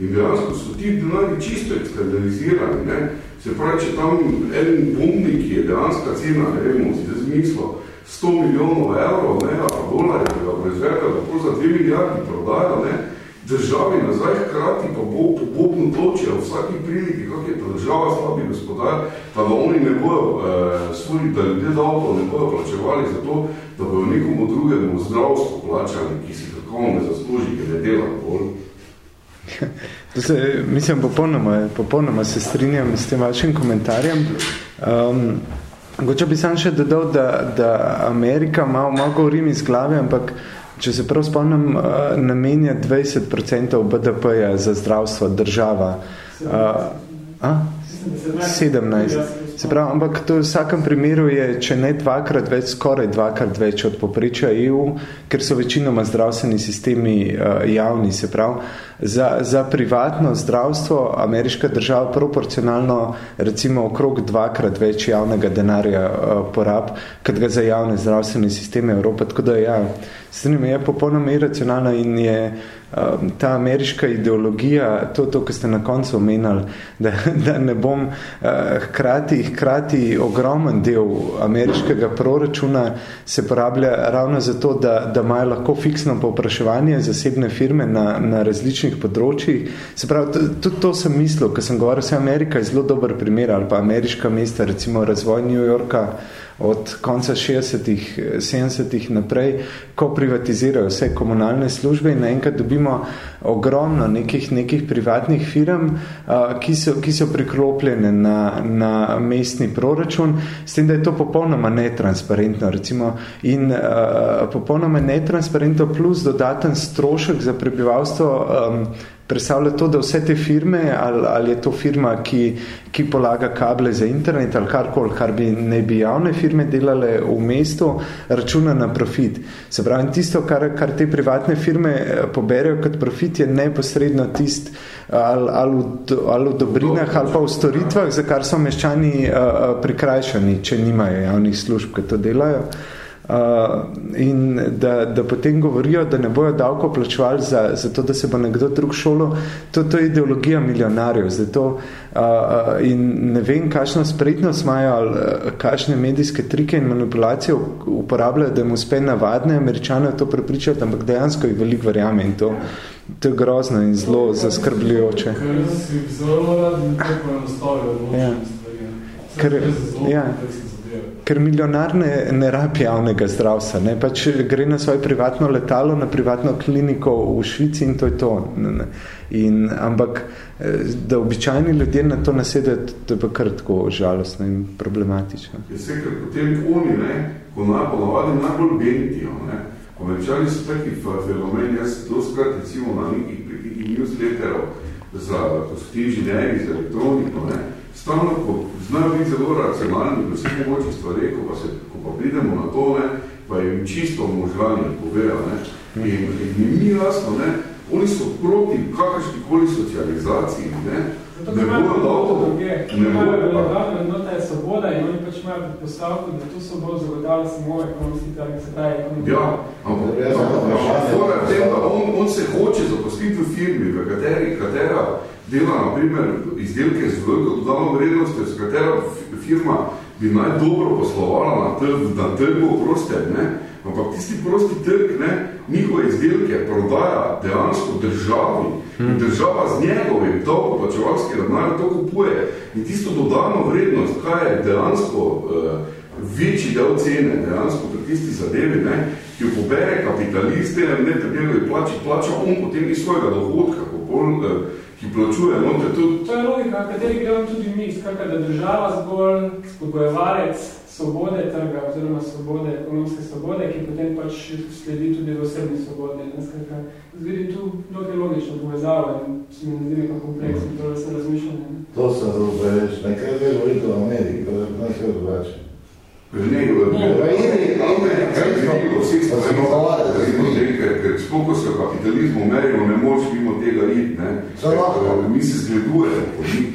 in dejansko so ti denarji čisto eksternalizirani, ne, Se pravi, če tam en bombnik, ki je dejanska cena, ne vemo, si zdaj zmislil, 100 milijonov evrov, ne, a pa dolarje, ki ga proizvede, da za 2 milijardi prodaja, ne, državi nazaj hkrati pa bo popopno točijo v vsaki priliki, kak je ta država slabi gospodar, pa da oni ne bojo eh, svoj, da ljudje davko ne bojo plačevali za to, da bojo nekomu drugemu zdravstvo plačali, ki si kako ne zasluži, ker ne dela bolj. (laughs) Se, mislim, popolnoma, popolnoma se strinjam s tem vašim komentarjem. Um, Goče bi sam še dodal, da, da Amerika malo, malo govorim iz glave, ampak če se prav spomnim, uh, namenja 20% BDP-ja za zdravstvo država. Uh, a? 17. Se pravi, ampak to v vsakem primeru je, če ne dvakrat več, skoraj dvakrat več od poprečja EU, ker so večinoma zdravstveni sistemi uh, javni, se pravi, za, za privatno zdravstvo ameriška država proporcionalno recimo okrog dvakrat več javnega denarja uh, porab, kot ga za javne zdravstvene sisteme Evrope. Tako da ja, strinjamo, je popolnoma iracionalno in je um, ta ameriška ideologija, to, to, ko ste na koncu omenali, da, (laughs) da ne bom uh, hkrati, hkrati ogromen del ameriškega proračuna se porablja ravno zato, da, da imajo lahko fiksno povpraševanje zasebne firme na, na različnih različnih področjih. Se pravi, tudi to sem mislil, ko sem govoril, se Amerika je zelo dober primer, ali pa ameriška mesta, recimo razvoj New Yorka, od konca 60-ih, 70-ih naprej, ko privatizirajo vse komunalne službe in naenkrat dobimo ogromno nekih, nekih privatnih firm, ki so, ki so priklopljene na, na mestni proračun, s tem, da je to popolnoma netransparentno recimo, in popolnoma netransparentno plus dodaten strošek za prebivalstvo um, predstavlja to, da vse te firme, ali, ali je to firma, ki, ki polaga kable za internet ali karkoli, kar bi ne bi javne firme delale v mestu, računa na profit. Se pravi, tisto, kar, kar te privatne firme eh, poberajo kot profit, je neposredno tist ali, ali, v, ali v dobrinah ali pa v storitvah, za kar so meščani uh, prikrajšani, če nimajo javnih služb, ki to delajo. Uh, in da, da potem govorijo, da ne bojo davko plačevali za, za to, da se bo nekdo drug šolo, to, to je ideologija milijonarjev. Zato, uh, in ne vem, kakšno spretnost imajo ali kakšne medijske trike in manipulacije uporabljajo, da mu uspe navadne američane to prepričati, ampak dejansko jih veliko verjame in to, to je grozno in zelo zaskrbljujoče. Ker si zelo rad, da te poenostavijo ja. Ker, ja. Ker milijonar ne, ne rabi javnega zdravstva, ne? pač gre na svoje privatno letalo, na privatno kliniko v Švici in to je to. Ne, ne. In, ampak, da običajni ljudje na to nasedajo, to je pa kar tako žalostno in problematično. Je se, ker potem oni, ne, ko ponovadi najbolj bentijo, ne, Američani so taki fenomen, jaz to skrat recimo na nekih newsletterov za inženjeri, za elektroniko, ne, stalno, znajo biti zelo racionalni v vseh mogočih stvari, ko pa, se, ko pa pridemo na to, ne, pa jim čisto možgani povejo. Ne, in, in ni jasno, ne, oni so proti kakršni koli socializaciji, ne, ne bojo dolgo, ne bojo dolgo. Nota je svoboda in oni pač imajo predpostavko, da to svobodo zagotavlja samo ekonomski trg, se pravi ekonomski Ja, ampak fora je tem, da on, on se hoče zapustiti v firmi, v kateri, katera dela, na primer, izdelke z veliko dodano vrednostjo, s katera firma bi naj dobro poslovala na, trg, na trgu prostem, ne? ampak tisti prosti trg, ne, njihove izdelke prodaja dejansko državi in država z njegovim dolgoplačevalski ravnarjem to kupuje in tisto dodano vrednost, kaj je dejansko uh, večji del cene, dejansko pri tisti zadevi, ne, ki jo pobere kapitalist, ne, ne, plači, plača on potem iz svojega dohodka, popoln, uh, ki plačuje. No, te tudi... To je logika, kateri gremo tudi mi, skakaj, da država zgolj spodbojevalec svobode trga oziroma svobode, ekonomske svobode, ki potem pač sledi tudi v osebni svobodi. Zvidim tu dokaj logično povezavo in se mi ne zdi nekaj kompleksno, to se razmišljanje. To sem zelo preveč. Nekaj je govoriti o Ameriki, da ne se odvrača. Ne, ker spoko se v kapitalizmu merimo, ne moč mimo tega iti, ne. Mi se zgledujemo po njih,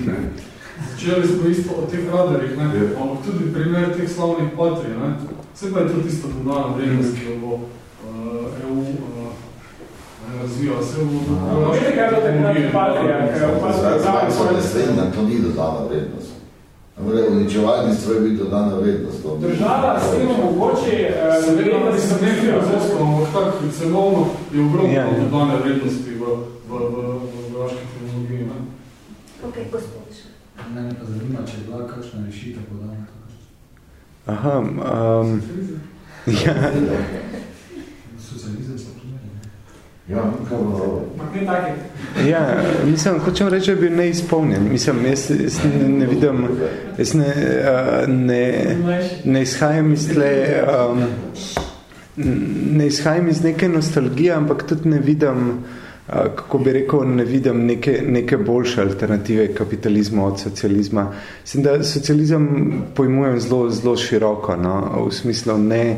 Začeli smo isto o teh radarjih, ne, ampak tudi primer teh slavnih patri, ne. Vse pa je to tisto dodana vrednost, ki jo bo EU razvijala. Vse bo To ni dodana vrednost. Ampak uničevalni stroj bi dodana vrednost. Država s tem omogoče seveda, da se ne filozofsko, ampak tako celovno je ogromno Ja, ja. dodane vrednosti v, v, v, v vaški tehnologiji. Ne? Ok, gospod. Mene pa zanima, če je bila kakšna rešitev podana. Aha, um, ja. Socializem se. Ja. Ampak ne taki. Ja, mislim, hočem reči, da je bil neizpolnjen. Mislim, jaz, jaz ne, ne vidim, jaz ne, uh, ne, ne izhajam iz tle, um, ne izhajam iz neke nostalgije, ampak tudi ne vidim, kako bi rekel, ne vidim neke, neke boljše alternative kapitalizmu od socializma. Mislim, da socializem pojmujem zelo, zelo široko, no, v smislu ne,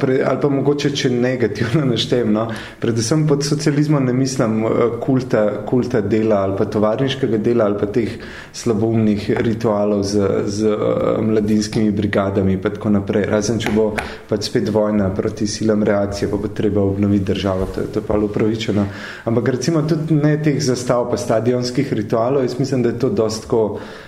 pre, ali pa mogoče, če negativno (laughs) naštejem, no, predvsem pod socializmom ne mislim kulta, kulta dela ali pa tovarniškega dela ali pa teh slaboumnih ritualov z, z mladinskimi brigadami pa tako naprej. Razen, če bo pač spet vojna proti silam reakcije, pa bo treba obnoviti državo, to, to je pa upravičeno. Ampak recimo tudi ne teh zastav pa stadionskih ritualov, jaz mislim, da je to dostko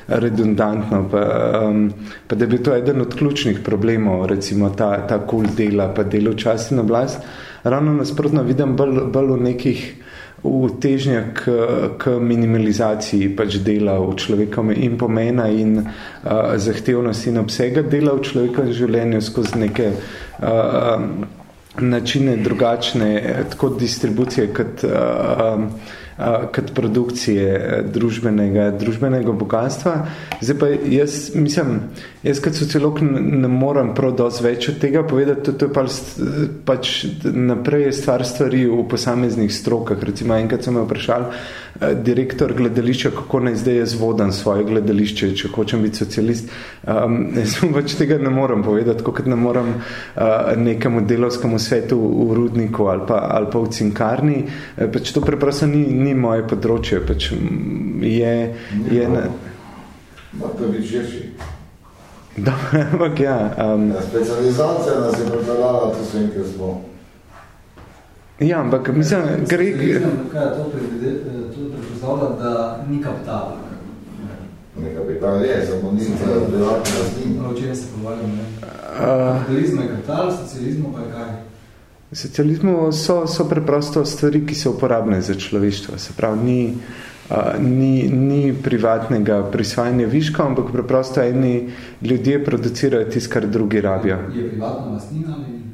redundantno, pa, um, pa da bi to eden od ključnih problemov, recimo ta, ta kult dela, pa delo časti na oblast. Ravno nasprotno vidim bolj, bolj v nekih v težnja k, k minimalizaciji pač dela v človekom in pomena in uh, zahtevnosti in obsega dela v človekovem življenju skozi neke uh, načine drugačne, tako distribucije kot uh, kot produkcije družbenega, družbenega bogatstva. Zdaj pa jaz mislim, jaz kot sociolog ne morem prav dosti več od tega povedati, to, to je pač, pač naprej je stvar stvari v posameznih strokah. Recimo enkrat sem me vprašal, direktor gledališča, kako naj zdaj jaz vodam svoje gledališče, če hočem biti socialist. Um, jaz pač tega ne morem povedati, kot ne morem uh, nekemu delovskemu svetu v rudniku ali pa, ali pa v cinkarni. Pač to preprosto ni, ni moje področje. Pač je, je na... Morate biti širši. Dobro, (laughs) ampak ja. Um... Specializacija nas je prepeljala, to sem, ker smo. Ja, ampak mislim, gre... Kaj to predpostavlja, da ni kapitala? Ne kapital je, samo ni za privatne lastnine. No, o čem se pogovarjam, ne? Kapitalizm je kapital, socializmu pa je kaj? Socializmu so, so preprosto stvari, ki so uporabne za človeštvo. Se pravi, ni, uh, ni, ni privatnega prisvajanja viška, ampak preprosto eni ljudje producirajo tist, kar drugi rabijo. Je privatna lastnina ali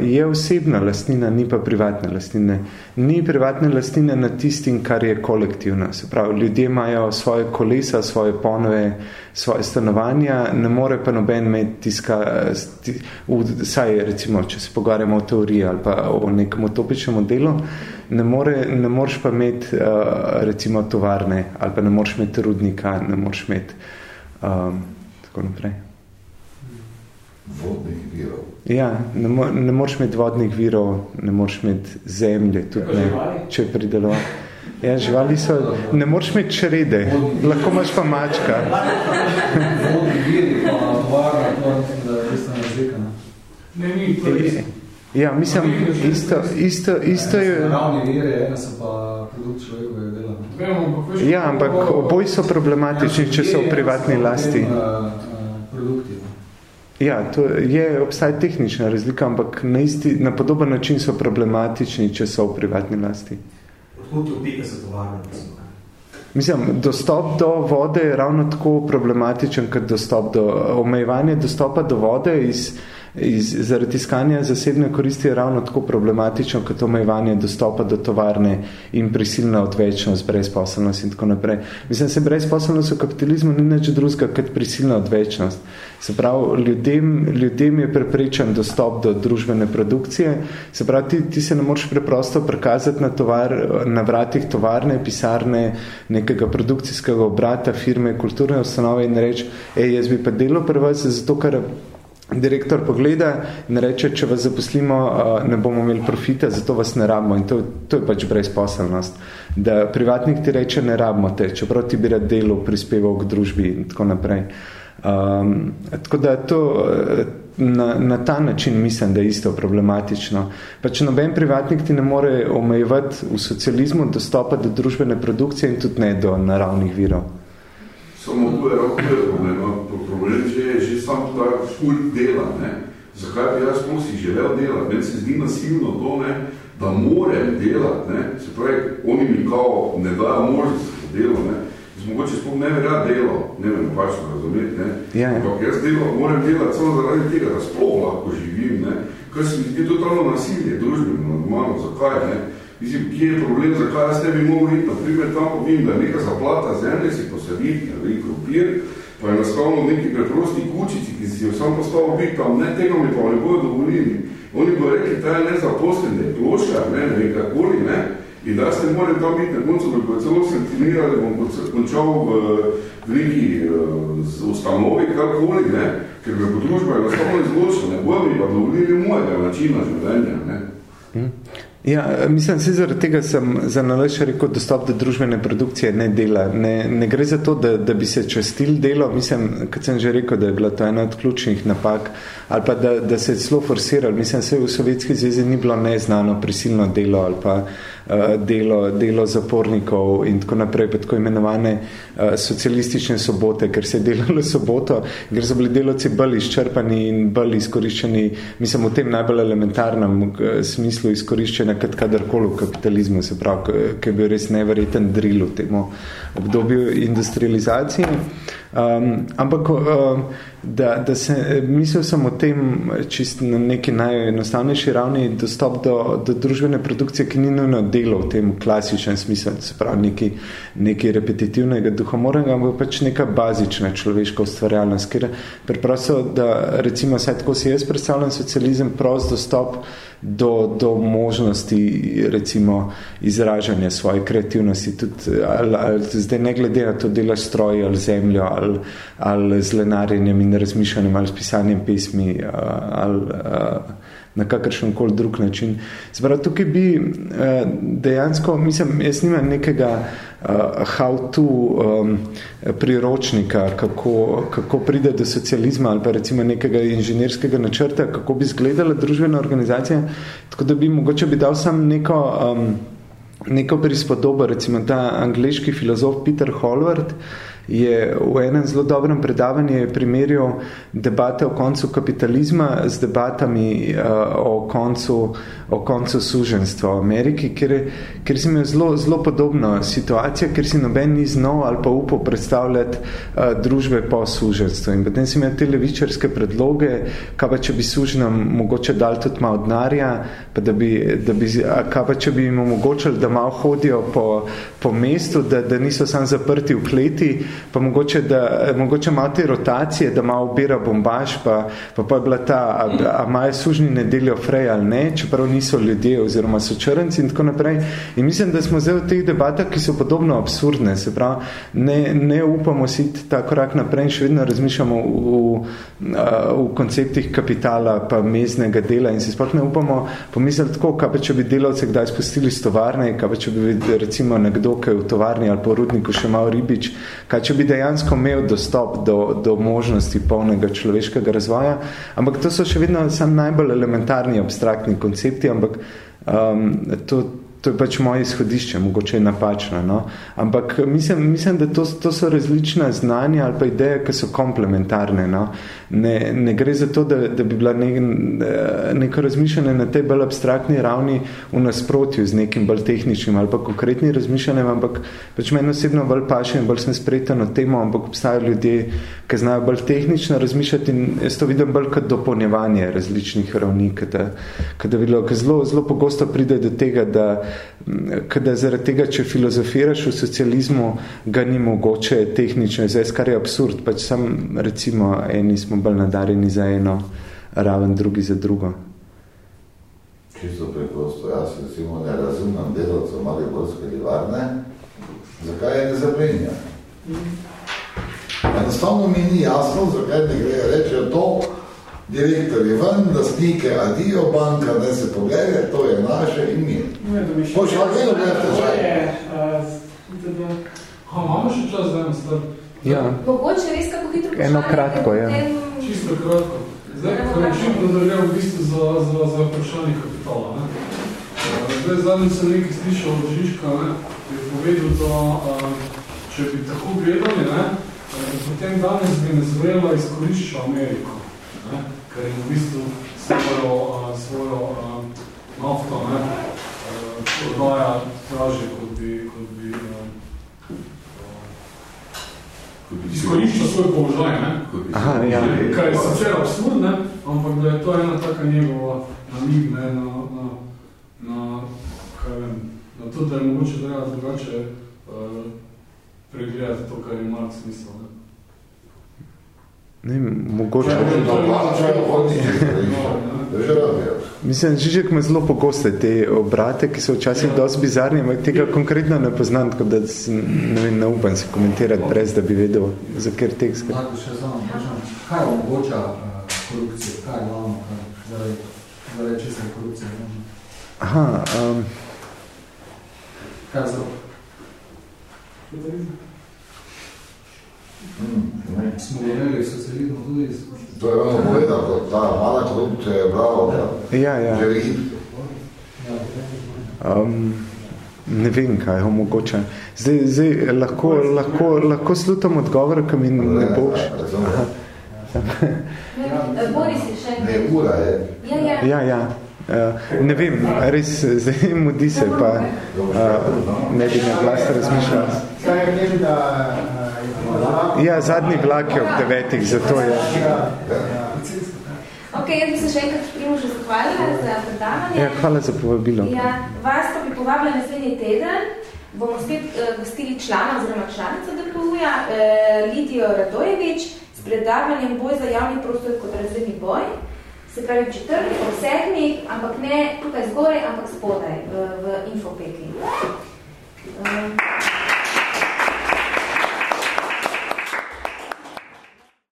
je osebna lastnina, ni pa privatne lastnine. Ni privatne lastnine na tistim, kar je kolektivno. Se pravi, ljudje imajo svoje kolesa, svoje ponove, svoje stanovanja, ne more pa noben imeti tiska, saj recimo, če se pogovarjamo o teoriji ali pa o nekem utopičnem modelu, ne, more, ne moreš pa imeti uh, recimo tovarne ali pa ne moreš imeti rudnika, ne moreš imeti um, tako naprej. Vodnih virov. Ja, ne, mo ne moreš imeti vodnih virov, ne moreš imeti zemlje, tudi ne, če pridelo. Ja, živali so, ne moreš imeti črede, lahko imaš pa mačka. Vodni viri, pa tovarna, to da je isto razlika. Ne, ni, to je Ja, mislim, isto, isto, isto je... Naravni viri, ena so pa produkt človekovega dela. Ja, ampak oboji so problematični, če so v privatni lasti. Produkti. Ja, to je, obstaja tehnična razlika, ampak na, isti, na podoben način so problematični, če so v privatni lasti. Odkud ti opika za tovarno? Mislim, dostop do vode je ravno tako problematičen, kot dostop do omejevanje dostopa do vode iz iz, zaradi iskanja zasebne koristi je ravno tako problematično kot omejevanje dostopa do tovarne in prisilna odvečnost, brezposelnost in tako naprej. Mislim, se brezposelnost v kapitalizmu ni nič drugega kot prisilna odvečnost. Se pravi, ljudem, ljudem je preprečen dostop do družbene produkcije, se pravi, ti, ti se ne moreš preprosto prikazati na, tovar, na vratih tovarne, pisarne, nekega produkcijskega obrata, firme, kulturne ustanove in reči, ej, jaz bi pa delo prvo, zato ker direktor pogleda in reče, če vas zaposlimo, ne bomo imeli profita, zato vas ne rabimo. In to, to je pač brezposelnost. Da privatnik ti reče, ne rabimo te, čeprav ti bi rad delo prispeval k družbi in tako naprej. Um, tako da to, na, na ta način mislim, da je isto problematično. Pač noben privatnik ti ne more omejevati v socializmu dostopa do družbene produkcije in tudi ne do naravnih virov. Samo to je lahko problem. Problem že je že sam ta kult dela. Ne? Zakaj bi jaz si želel delati? Meni se zdi nasilno to, ne? da morem delati. Ne? Se pravi, oni mi kao ne dajo možnosti za delo. Ne? Jaz mogoče sploh ne verja delo, ne vem, pačno razumeti. Ne? Ja, ja. Ampak jaz delo moram delati samo zaradi tega, da sploh lahko živim. Ne? Kaj se mi zdi totalno nasilje družbeno, normalno, zakaj? Ne? Mislim, kje je problem, zakaj jaz ne bi mogel iti, naprimer, tam pa vidim, da je neka zaplata zemlje, si posaditi, ne vem, kropir, pa je nastavno v neki preprosti kučici, ki si jo sam postavil biti tam, ne, tega mi pa ne bojo dovolili. Oni bo rekli, ta je nezaposlen, da je plošča, ne, ne vem, kakoli, ne, in da se morem tam biti, na koncu bi pa celo sentinirali, bom končal v, v neki uh, ustanovi, kakoli, ne, ker bi bo družba enostavno izločila, ne bojo mi pa dovolili mojega načina življenja, ne. Ja, mislim, se zaradi tega sem za nalaš rekel, dostop do družbene produkcije ne dela. Ne, ne gre za to, da, da bi se častil delo, mislim, kad sem že rekel, da je bila to ena od ključnih napak, ali pa da, da se je zelo forsiral. Mislim, se v Sovjetski zvezi ni bilo neznano prisilno delo ali pa uh, delo, delo zapornikov in tako naprej, pa tako imenovane uh, socialistične sobote, ker se je delalo (laughs) soboto, ker so bili delovci bolj izčrpani in bolj izkoriščeni, mislim, v tem najbolj elementarnem uh, smislu izkoriščenja drugačna kot kadarkoli v kapitalizmu, se pravi, ki je bil res neverjeten drill v temu obdobju industrializacije. Um, ampak um, da, da se, mislil sem o tem čist na neki najenostavnejši ravni dostop do, do družbene produkcije, ki ni nujno delo v tem klasičnem smislu, se pravi neki, neki repetitivnega duhomornega, ampak pač neka bazična človeška ustvarjalnost, ker preprosto, da recimo, saj tako si jaz predstavljam socializem, prost dostop do, do možnosti recimo izražanja svoje kreativnosti tudi, ali, ali, zdaj ne glede na to delaš stroj ali zemljo ali, ali z lenarjenjem in razmišljanjem ali s pisanjem pesmi ali, ali na kakršen koli drug način. Zbrat, tukaj bi dejansko, mislim, jaz nimam nekega how to um, priročnika, kako, kako pride do socializma ali pa recimo nekega inženirskega načrta, kako bi izgledala družbena organizacija, tako da bi mogoče bi dal sam neko, um, neko prispodobo, recimo ta angliški filozof Peter Holward, je v enem zelo dobrem predavanju primerjal debate o koncu kapitalizma z debatami uh, o, koncu, o koncu suženstva v Ameriki, ker, ker si imel zelo, zelo podobno situacijo, ker si noben ni znal ali pa upal predstavljati uh, družbe po suženstvu. In potem si imel te levičarske predloge, kaj pa če bi suženam mogoče dal tudi malo denarja, pa da bi, da bi, kaj pa če bi jim omogočili, da malo hodijo po, po mestu, da, da niso sam zaprti v kleti, pa mogoče, da, mogoče malo te rotacije, da malo obira bombaž, pa, pa, pa je bila ta, a, a imajo sužni nedeljo frej ali ne, čeprav niso ljudje oziroma so črnci in tako naprej. In mislim, da smo zdaj v teh debatah, ki so podobno absurdne, se pravi, ne, ne upamo si ta korak naprej in še vedno razmišljamo v, v, v konceptih kapitala pa meznega dela in si sploh ne upamo pomisliti tako, kaj pa če bi delavce kdaj spustili z tovarne, kaj pa če bi recimo nekdo, ki je v tovarni ali po rudniku še malo ribič, kaj če bi dejansko imel dostop do, do možnosti polnega človeškega razvoja, ampak to so še vedno sam najbolj elementarni abstraktni koncepti, ampak um, to, to je pač moje izhodišče, mogoče je napačno, no? ampak mislim, mislim da to, to so različna znanja ali pa ideje, ki so komplementarne. No? Ne, ne gre za to, da, da bi bila ne, neko razmišljanje na tej bolj abstraktni ravni v nasprotju z nekim bolj tehničnim ali pa konkretnim razmišljanjem, ampak pač meni osebno bolj paše in bolj sem spreten o temo, ampak obstajajo ljudje, ki znajo bolj tehnično razmišljati in jaz to vidim bolj kot dopolnjevanje različnih ravni, kada, kada videlo, zelo, zelo pogosto pride do tega, da kada zaradi tega, če filozofiraš v socializmu, ga ni mogoče tehnično izvesti, kar je absurd, pač sam recimo eni smo bolj nadarjeni za eno raven, drugi za drugo. Čisto preprosto, jaz recimo ne razumem delavcev Mariborske livarne, zakaj je ne zaplenja. Enostavno mi ni jasno, zakaj ne gre reči, to direktor je ven, lastnike adijo, banka, da se poglede, to je naše in mi. Boš gledal, da je tečaj. Imamo še čas stvar? Ja. Mogoče res kako hitro pošalje. Eno kratko, ja. Čisto kratko. Zdaj, končim, da da v bistvu za, za, za vprašanje kapitala. Ne? Zdaj, zadnji sem nekaj slišal od Žižka, ne? je povedal, da če bi tako gledali, ne? potem danes bi Venezuela izkorišča Ameriko ne, ker jim v bistvu svojo, uh, svojo uh, nafto ne, prodaja traži, kot bi, kot bi izkoriščal svoj položaj, ne? Aha, ja. Kar je sicer absurd, ne? ampak da je to ena taka njegova namig, ne? Na, na, na, kaj vem, na to, da je mogoče treba drugače uh, pregledati to, kar je Marx mislil. Ne? Ne, mogoče... Mislim, Žižek ima zelo pogoste te obrate, ki so včasih dosti bizarni, ampak tega konkretno ne poznam, tako da ne, vem, ne upam se komentirati brez, da bi vedel, za kjer tekst. Kaj je omogoča korupcija? Kaj je glavno, zaradi, zaradi česa je korupcija? Aha, um... Kaj je Hmm, Smo imeli socializmu tudi To je ono povedal, kot ta mala korupcija je bravo, da ja, ja. že. Um, ne vem, kaj je mogoče. Zdaj, zdaj lahko, lahko, lahko slutam odgovor, ki mi ne boš. Boris je še Ne, ura je. Ja, ja. Ja, ja. Uh, ne vem, res, zdaj (laughs) mudi se, pa uh, ne bi na glas razmišljal. Ja, zadnji vlak je ob devetih, zato je. Ok, jaz bi se še enkrat primo že zahvalila za predavanje. Ja, hvala za povabilo. Ja, vas pa bi povabila naslednji teden. Bomo spet uh, gostili člana oziroma članica DPU-ja, uh, Lidijo Radojevič, s predavanjem boj za javni prostor kot razredni boj. Se pravi četrti, ob sedmih, ampak ne tukaj zgore, ampak spodaj v, v infopeki. Um,